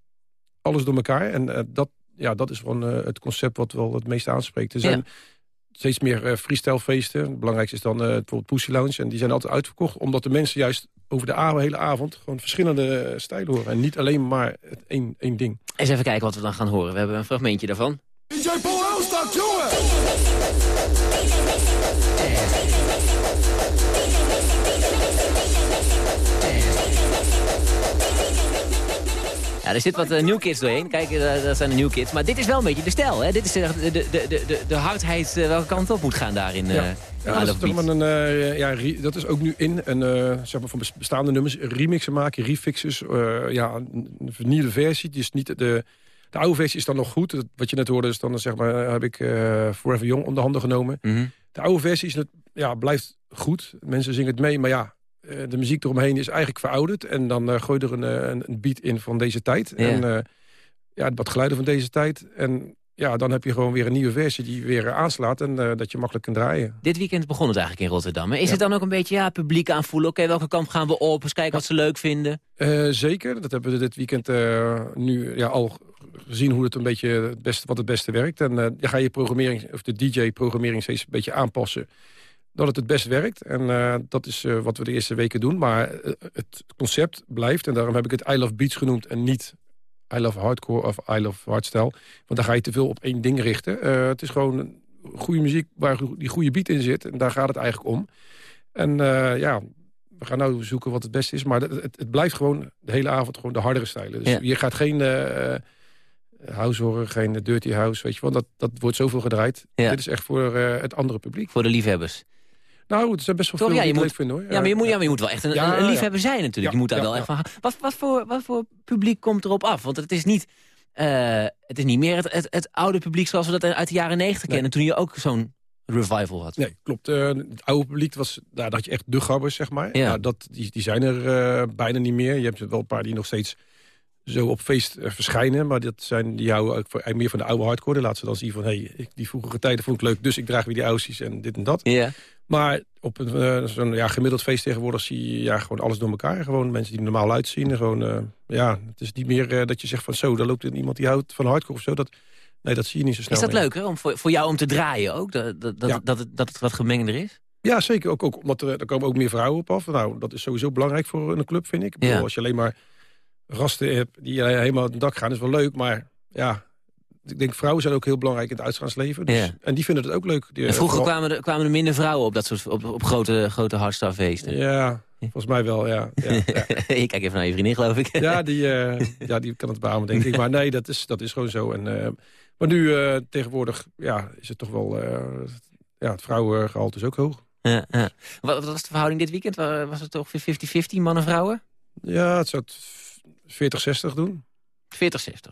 Alles door elkaar. En dat, ja, dat is gewoon het concept wat wel het meest aanspreekt. Er zijn Ja. steeds meer freestylefeesten. Het belangrijkste is dan bijvoorbeeld Pussy Lounge. En die zijn altijd uitverkocht, omdat de mensen juist over de hele avond... gewoon verschillende stijlen horen. En niet alleen maar het één, één ding. Eens even kijken wat we dan gaan horen. We hebben een fragmentje daarvan. DJ Paul Elstak, jongen! Ja, er zit wat eh, New Kids doorheen. Kijk, eh, dat zijn de New Kids. Maar dit is wel een beetje de stijl, hè? Dit is eh, de, de, de, de, de hardheid eh, welke kant op moet gaan daarin. eh Ja, in dat, is toch maar een, eh, ja, re- dat is ook nu in. En, eh, zeg maar van bes- bestaande nummers remixen maken, refixes. eh, ja, een vernieuwde versie. Die is niet de, de oude versie is dan nog goed. Dat- Wat je net hoorde is dan zeg maar, heb ik eh, Forever Young onder handen genomen. Mhm. De oude versie is, ja, blijft goed. Mensen zingen het mee, maar ja... eh, de muziek eromheen is eigenlijk verouderd. En dan eh, gooi je er een, eh, een, een beat in van deze tijd. Ja. En eh, ja, wat geluiden van deze tijd. En ja, dan heb je gewoon weer een nieuwe versie die weer eh, aanslaat. En eh, dat je makkelijk kan draaien. Dit weekend begon het eigenlijk in Rotterdam. hè? Is Ja. het dan ook een beetje ja, publiek aanvoelen? Oké, welke kant gaan we op? Eens kijken wat ze leuk vinden. Eh, zeker, dat hebben we dit weekend eh, nu ja, al gezien hoe het een beetje het beste, wat het beste werkt. En eh, dan ga je programmering, of de DJ-programmering steeds een beetje aanpassen. Dat het het best werkt. En eh, dat is eh, wat we de eerste weken doen. Maar het concept blijft. En daarom heb ik het I Love Beats genoemd en niet I Love Hardcore of I Love Hardstyle. Want dan ga je te veel op één ding richten. Het is gewoon goede muziek waar die goede beat in zit. En daar gaat het eigenlijk om. En ja, we gaan nou zoeken wat het beste is. Maar het, het, blijft gewoon de hele avond gewoon de hardere stijlen. Dus Ja. je gaat geen house horen, geen dirty house. Weet je wel, dat, dat wordt zoveel gedraaid. Ja. Dit is echt voor eh, het andere publiek. Voor de liefhebbers. Nou, er zijn best wel Toch? veel Ja, je het moet, leuk vinden hoor. ja, maar je moet, ja, maar je moet wel echt een, Ja, liefhebber zijn natuurlijk. Ja, je moet daar wel echt van. Wat, wat, voor, wat voor publiek komt erop af? Want het is niet, eh, het is niet meer het, het, het oude publiek zoals we dat uit de jaren negentig kennen. Toen je ook zo'n revival had. Nee, klopt. Eh, het oude publiek was, daar had je echt de gabbers, zeg maar. Ja. Nou, dat, die, die zijn er bijna niet meer. Je hebt wel een paar die nog steeds zo op feest eh, verschijnen. Maar dat zijn, die houden ook meer van de oude hardcore. Laten ze dan zien van, hey, die vroegere tijden vond ik leuk. Dus ik draag weer die aussies en dit en dat. Ja. Maar op een, eh, zo'n ja, gemiddeld feest tegenwoordig zie je ja, gewoon alles door elkaar. Gewoon mensen die normaal uitzien. Gewoon, eh, ja, het is niet meer dat je zegt van zo, daar loopt iemand die houdt van hardcore of zo. Dat, nee, dat zie je niet zo snel Is dat meer. leuker om voor, voor jou om te draaien ook? Dat, dat, dat, Ja. dat, het, dat het wat gemengder is? Ja, zeker. Ook, ook omdat er, er komen ook meer vrouwen op af. Nou, dat is sowieso belangrijk voor een club, vind ik. ik bedoel. Als je alleen maar gasten hebt die eh, helemaal het dak gaan, is wel leuk. Maar ja, ik denk vrouwen zijn ook heel belangrijk in het uitgaansleven. Dus, Ja. En die vinden het ook leuk. Die, En eh, vroeger vooral- kwamen er, kwamen er minder vrouwen op, dat soort, op, op grote, grote hardstarfeesten. Ja, volgens mij wel, ja. ja, ja. je kijkt even naar je vriendin, geloof ik. Ja, die, eh, ja, die kan het beamen, denk ik. Maar nee, dat is, dat is gewoon zo. En, maar nu tegenwoordig ja, is het toch wel... ja, het vrouwengehalte is ook hoog. Ja, ja. Wat, was de verhouding dit weekend? Wa- Was het ongeveer 50-50, mannen-vrouwen? Ja, het het 40-60 doen. 40-60.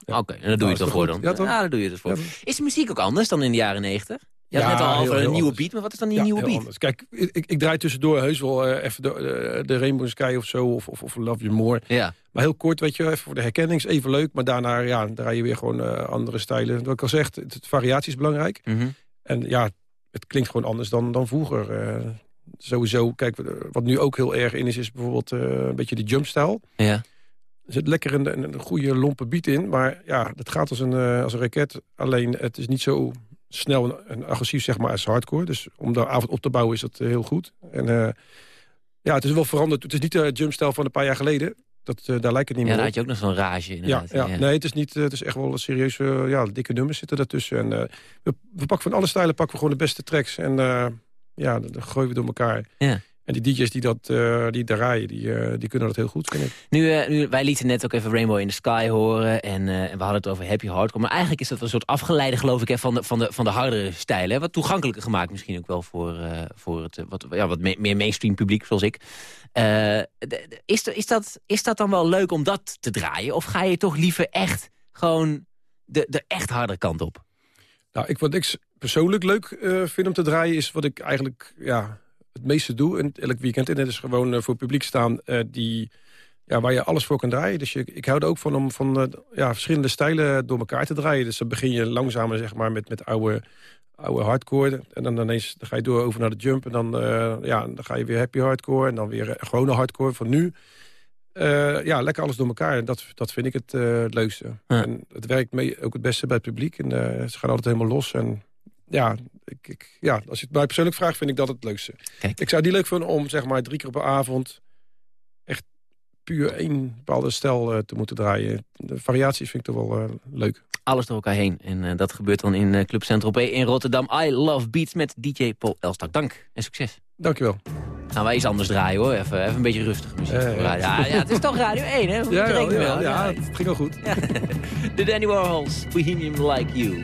Oké, en daar doe je het dan voor dan. Ja, toch? daar doe je het voor. Ja. Is de muziek ook anders dan in de jaren 90? Je had Ja, net al over heel een nieuwe beat, maar wat is dan die Ja, nieuwe beat? anders. Kijk, ik, ik draai tussendoor heus wel eh, even de, de, de Rainbow Sky of zo, of, of, of Love You More. Ja. Maar heel kort, weet je, even voor de herkenning is even leuk. Maar daarna ja, draai je weer gewoon eh, andere stijlen. Wat ik al zeg, het, het variatie is belangrijk. Mhm. En ja, het klinkt gewoon anders dan, dan vroeger. eh. sowieso, kijk, wat nu ook heel erg in is, is bijvoorbeeld eh, een beetje de jumpstyle. Ja. Er zit lekker een, een, een goede lompe beat in. Maar ja, dat gaat als een, eh, als een raket. Alleen het is niet zo snel en, agressief zeg maar, als hardcore. Dus om de avond op te bouwen is dat eh, heel goed. En eh, ja, het is wel veranderd. Het is niet de jumpstyle van een paar jaar geleden. Dat, daar lijkt het niet Ja, meer daar op. had je ook nog zo'n rage Ja, inderdaad. ja. nee, het is, niet, het is echt wel een serieuze, ja, dikke nummers zitten daartussen. En, we, we pakken van alle stijlen pakken we gewoon de beste tracks. En ja, dan, dan gooien we door elkaar. Ja. En die DJ's die, dat, uh, die daar rijden, die, uh, die kunnen dat heel goed, vind ik. Nu, uh, nu, wij lieten net ook even Rainbow in the Sky horen. En we hadden het over happy hardcore. Maar eigenlijk is dat een soort afgeleide, geloof ik, hè, van, de, van, de, van de hardere stijlen. Wat toegankelijker gemaakt misschien ook wel voor, voor het wat, ja, wat me meer mainstream publiek, zoals ik. is, is, dat, is dat dan wel leuk om dat te draaien? Of ga je toch liever echt gewoon de, de echt harde kant op? Nou, ik, wat ik persoonlijk leuk vind om te draaien... is wat ik eigenlijk... Ja, het meeste doe. En elk weekend. En dat is gewoon uh, voor publiek staan uh, die, ja, waar je alles voor kan draaien. Dus je, ik hou er ook van om van uh, ja, verschillende stijlen door elkaar te draaien. Dus dan begin je langzamer zeg maar, met, met oude, oude hardcore. En dan, ineens dan ga je door over naar de jump. En dan, ja, dan ga je weer happy hardcore. En dan weer gewone hardcore van nu. ja, lekker alles door elkaar. En dat, dat vind ik het leukste. Ja. En het werkt mee ook het beste bij het publiek. En ze gaan altijd helemaal los. En ja, ik, ik, ja, als je het mij persoonlijk vraagt, vind ik dat het leukste. Kijk. Ik zou die leuk vinden om zeg maar drie keer per avond... echt puur één bepaalde stijl uh, te moeten draaien. De variaties vind ik toch wel uh, leuk. Alles door elkaar heen. En uh, dat gebeurt dan in Club Central B in Rotterdam. I Love Beats met DJ Paul Elstak. Dank en succes. Dankjewel. Gaan wij iets anders draaien hoor. Even, even een beetje rustige muziek. ja, ja, het is toch Radio 1 hè? Ja, ja, ja, ja, ja, het ging al goed. De Danny Warhols, Bohemian Like You.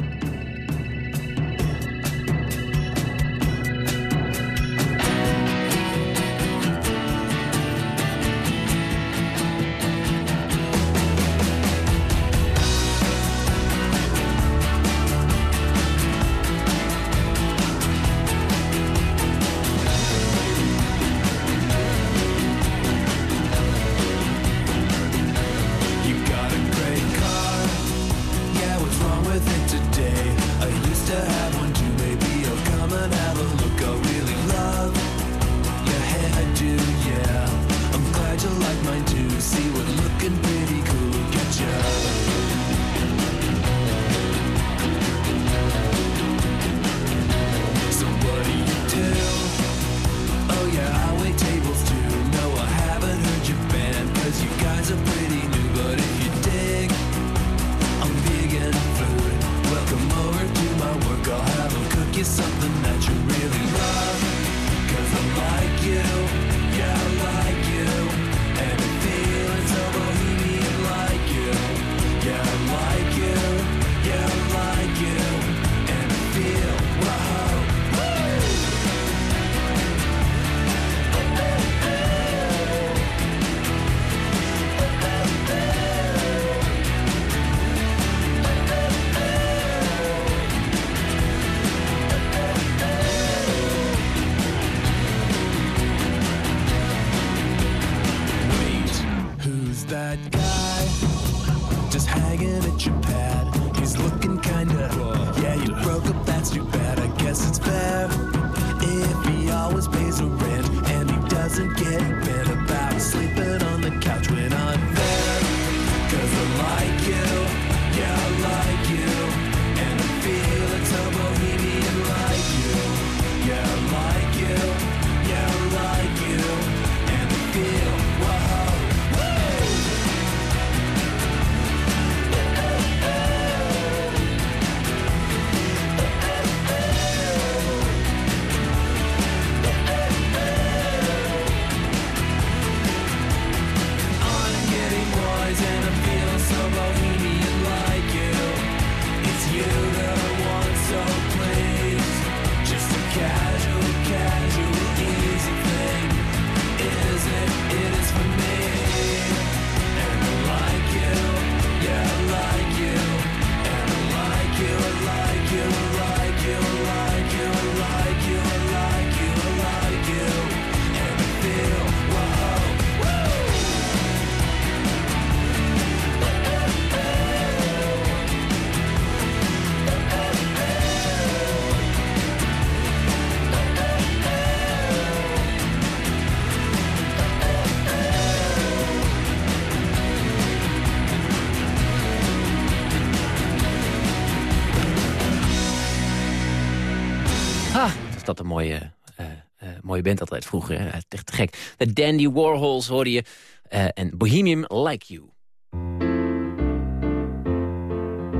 Dat een mooie, uh, uh, mooie band altijd vroeger. Hè? Echt gek. De Dandy Warhols hoorde je. Uh, en Bohemian Like You.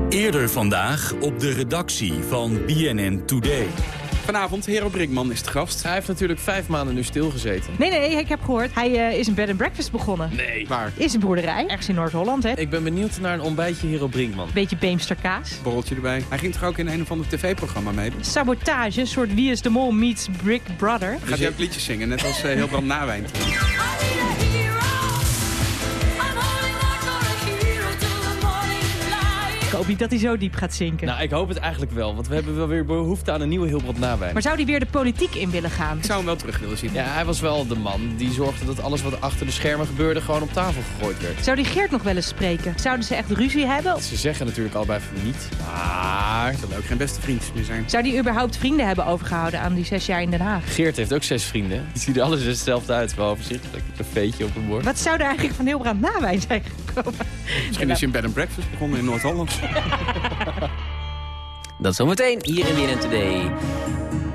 Eerder vandaag op de redactie van BNN Today. Vanavond, Hero Brinkman is de gast. Hij heeft natuurlijk vijf maanden nu stilgezeten. Nee, nee, ik heb gehoord. Hij eh, is een bed and breakfast begonnen. Nee. Waar? Is een boerderij, ergens in Noord-Holland, hè. Ik ben benieuwd naar een ontbijtje Hero Brinkman. Beetje Beemsterkaas. Borreltje erbij. Hij ging toch ook in een of ander tv-programma mee? Sabotage, een soort Wie is de Mol meets Brick Brother. Gaat hij ook liedjes zingen, net als uh, Hilbrand Nawijn. hoop niet dat hij zo diep gaat zinken. Nou, ik hoop het eigenlijk wel, want we hebben wel weer behoefte aan een nieuwe Hilbrand Nawijn. Maar zou hij weer de politiek in willen gaan? Ik zou hem wel terug willen zien. Ja, hij was wel de man die zorgde dat alles wat achter de schermen gebeurde gewoon op tafel gegooid werd. Zou die Geert nog wel eens spreken? Zouden ze echt ruzie hebben? Ze zeggen natuurlijk allebei van niet, maar... Ze zullen ook geen beste vriendjes meer zijn. Zou die überhaupt vrienden hebben overgehouden aan die zes jaar in Den Haag? Geert heeft ook zes vrienden. Die zien er alles hetzelfde uit, wel overzichtelijk. Een veetje op een bord. Wat zou er eigenlijk van Hilbrand Nawijn zijn gekomen? Misschien is hij in bed and breakfast begonnen in Noord-Holland. Dat zometeen hier in BNN Today.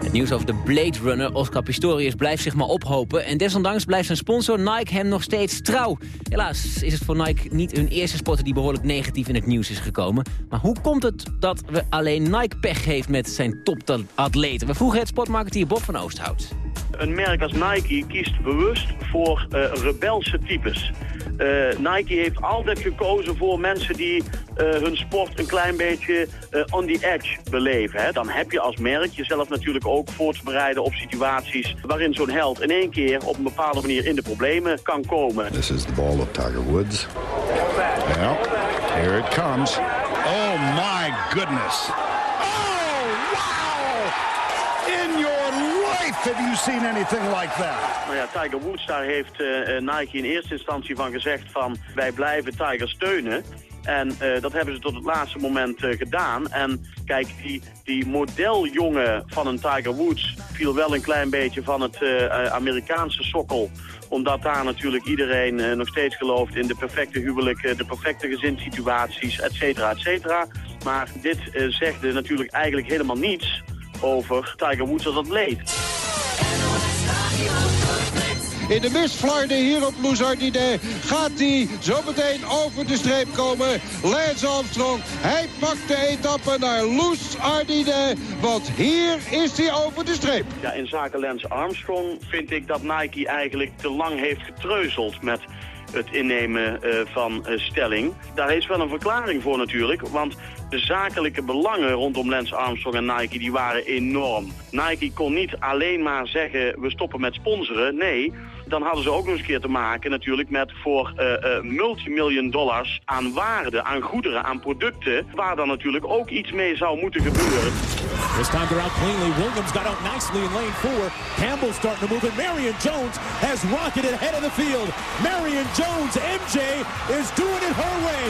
Het nieuws over de Blade Runner, Oscar Pistorius, blijft zich maar ophopen. En desondanks blijft zijn sponsor Nike hem nog steeds trouw. Helaas is het voor Nike niet hun eerste sporter die behoorlijk negatief in het nieuws is gekomen. Maar hoe komt het dat we alleen Nike pech heeft met zijn topatleten? We vroegen het sportmarketeer Bob van Oosthout. Een merk als Nike kiest bewust voor uh, rebelse types. Uh, Nike heeft altijd gekozen voor mensen die uh, hun sport een klein beetje on the edge beleven. Hè. Dan heb je als merk jezelf natuurlijk ook voor te bereiden op situaties waarin zo'n held in één keer op een bepaalde manier in de problemen kan komen. This is the ball of Tiger Woods. Yeah, here it comes. Oh my goodness. Have you seen anything like that? Nou ja, Tiger Woods, daar heeft uh, Nike in eerste instantie van gezegd van wij blijven Tiger steunen. En uh, dat hebben ze tot het laatste moment gedaan. En kijk, die, die modeljongen van een Tiger Woods viel wel een klein beetje van het Amerikaanse sokkel omdat daar natuurlijk iedereen nog steeds gelooft in de perfecte huwelijken, de perfecte gezinssituaties, et cetera, et cetera. Maar dit zegt natuurlijk eigenlijk helemaal niets over Tiger Woods als atleet. In de mist flarde hier op Louzardide gaat hij zo meteen over de streep komen. Lance Armstrong, hij pakt de etappe naar Louzardide. Want hier is hij over de streep. Ja, in zaken Lance Armstrong vind ik dat Nike eigenlijk te lang heeft getreuzeld met het innemen uh, van uh, stelling. Daar is wel een verklaring voor natuurlijk, want de zakelijke belangen rondom Lance Armstrong en Nike die waren enorm. Nike kon niet alleen maar zeggen we stoppen met sponsoren. Nee, dan hadden ze ook nog eens een keer te maken natuurlijk met voor uh, uh, multimillion dollars aan waarde, aan goederen, aan producten, waar dan natuurlijk ook iets mee zou moeten gebeuren. This time they're out cleanly. Williams got out nicely in lane four. Campbell starting to move and Marion Jones has rocketed ahead of the field. Marion Jones, MJ is doing it her way.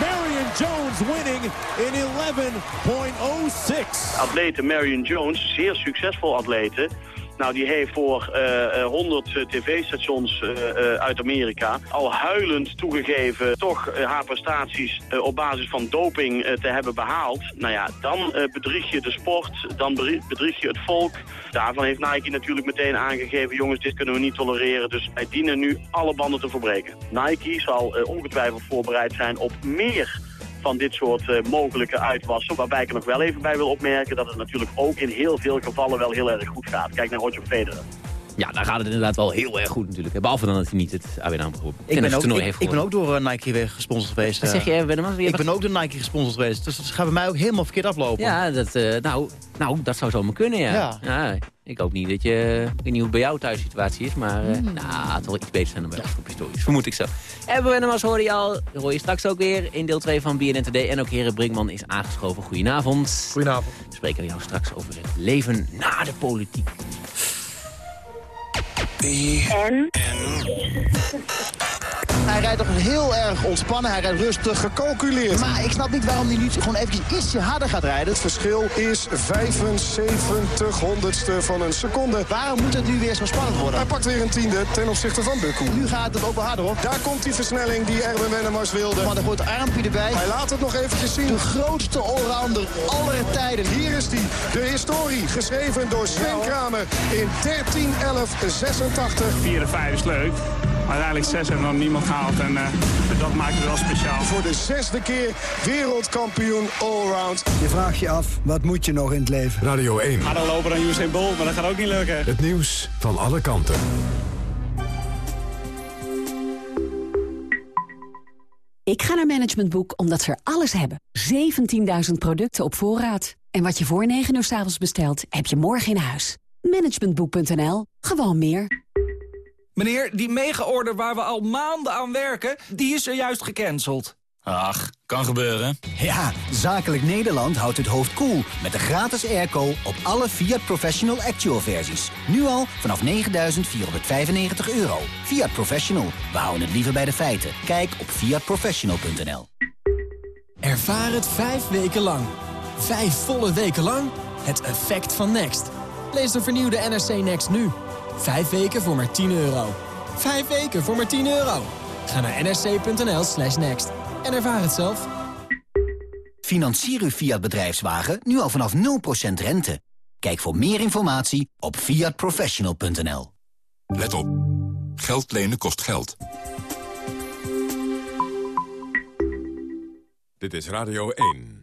Marion Jones winning in 11.06. Atlete Marion Jones, zeer succesvol atlete. Nou, die heeft voor uh, 100 tv-stations uh, uh, uit Amerika al huilend toegegeven toch haar prestaties op basis van doping te hebben behaald. Nou ja, dan bedrieg je de sport, dan bedrieg je het volk. Daarvan heeft Nike natuurlijk meteen aangegeven, jongens, dit kunnen we niet tolereren. Dus wij dienen nu alle banden te verbreken. Nike zal ongetwijfeld voorbereid zijn op meer van dit soort uh, mogelijke uitwassen. Waarbij ik er nog wel even bij wil opmerken dat het natuurlijk ook in heel veel gevallen wel heel erg goed gaat. Kijk naar Roger Federer. Ja, daar gaat het inderdaad wel heel erg goed natuurlijk. Behalve dan dat hij niet het ABN AMRO ik ben, ook, ik, ik ben ook door uh, Nike weer gesponsord geweest. Wat zeg je, Willem? Ik ben ook door Nike gesponsord geweest. Dus het gaat bij mij ook helemaal verkeerd aflopen. Ja, dat, uh, nou, nou, dat zou zomaar kunnen, ja. ja. ja ik hoop niet dat je... Ik weet niet hoe het bij jou thuis situatie is, maar... Uh, mm. Nou, het zal iets beter zijn dan bij de historisch. Vermoed ik zo. En we maar hoor je al. Hoor je straks ook weer in deel 2 van BNN Today. En ook Heren Brinkman is aangeschoven. Goedenavond. Goedenavond. We spreken jou straks over het leven na de politiek. En? Hij rijdt toch heel erg ontspannen. Hij rijdt rustig, gecalculeerd. Maar ik snap niet waarom hij nu gewoon even ietsje harder gaat rijden. Het verschil is 75 honderdste van een seconde. Waarom moet het nu weer zo spannend worden? Hij pakt weer een tiende ten opzichte van Bukku. Nu gaat het ook wel harder, hoor. Daar komt die versnelling die Erwin Wennemars wilde. Maar er wordt armpje erbij. Hij laat het nog eventjes zien. De grootste allrounder aller tijden. Hier is die. De historie, geschreven door Sven Kramer in 13 11 86. 4 en 5 is leuk. Uiteindelijk zes en dan niemand gehaald. En dat maakt het wel speciaal. Voor de zesde keer wereldkampioen allround. Je vraagt je af, wat moet je nog in het leven? Radio 1. Harder lopen dan Usain Bolt, maar dat gaat ook niet lukken. Het nieuws van alle kanten. Ik ga naar Management Boek omdat ze er alles hebben. 17.000 producten op voorraad. En wat je voor 9 uur s avonds bestelt, heb je morgen in huis. Managementboek.nl. Gewoon meer. Meneer, die mega-order waar we al maanden aan werken, die is er juist gecanceld. Ach, kan gebeuren. Ja, Zakelijk Nederland houdt het hoofd koel cool met de gratis airco op alle Fiat Professional Actual versies. Nu al vanaf 9.495 euro. Fiat Professional, we houden het liever bij de feiten. Kijk op fiatprofessional.nl Ervaar het vijf weken lang. Vijf volle weken lang. Het effect van Next. Lees de vernieuwde NRC Next nu. Vijf weken voor maar 10 euro. Vijf weken voor maar 10 euro. Ga naar nsc.nl slash next en ervaar het zelf. Financier uw Fiat bedrijfswagen nu al vanaf 0% rente. Kijk voor meer informatie op fiatprofessional.nl. Let op. Geld lenen kost geld. Dit is Radio 1.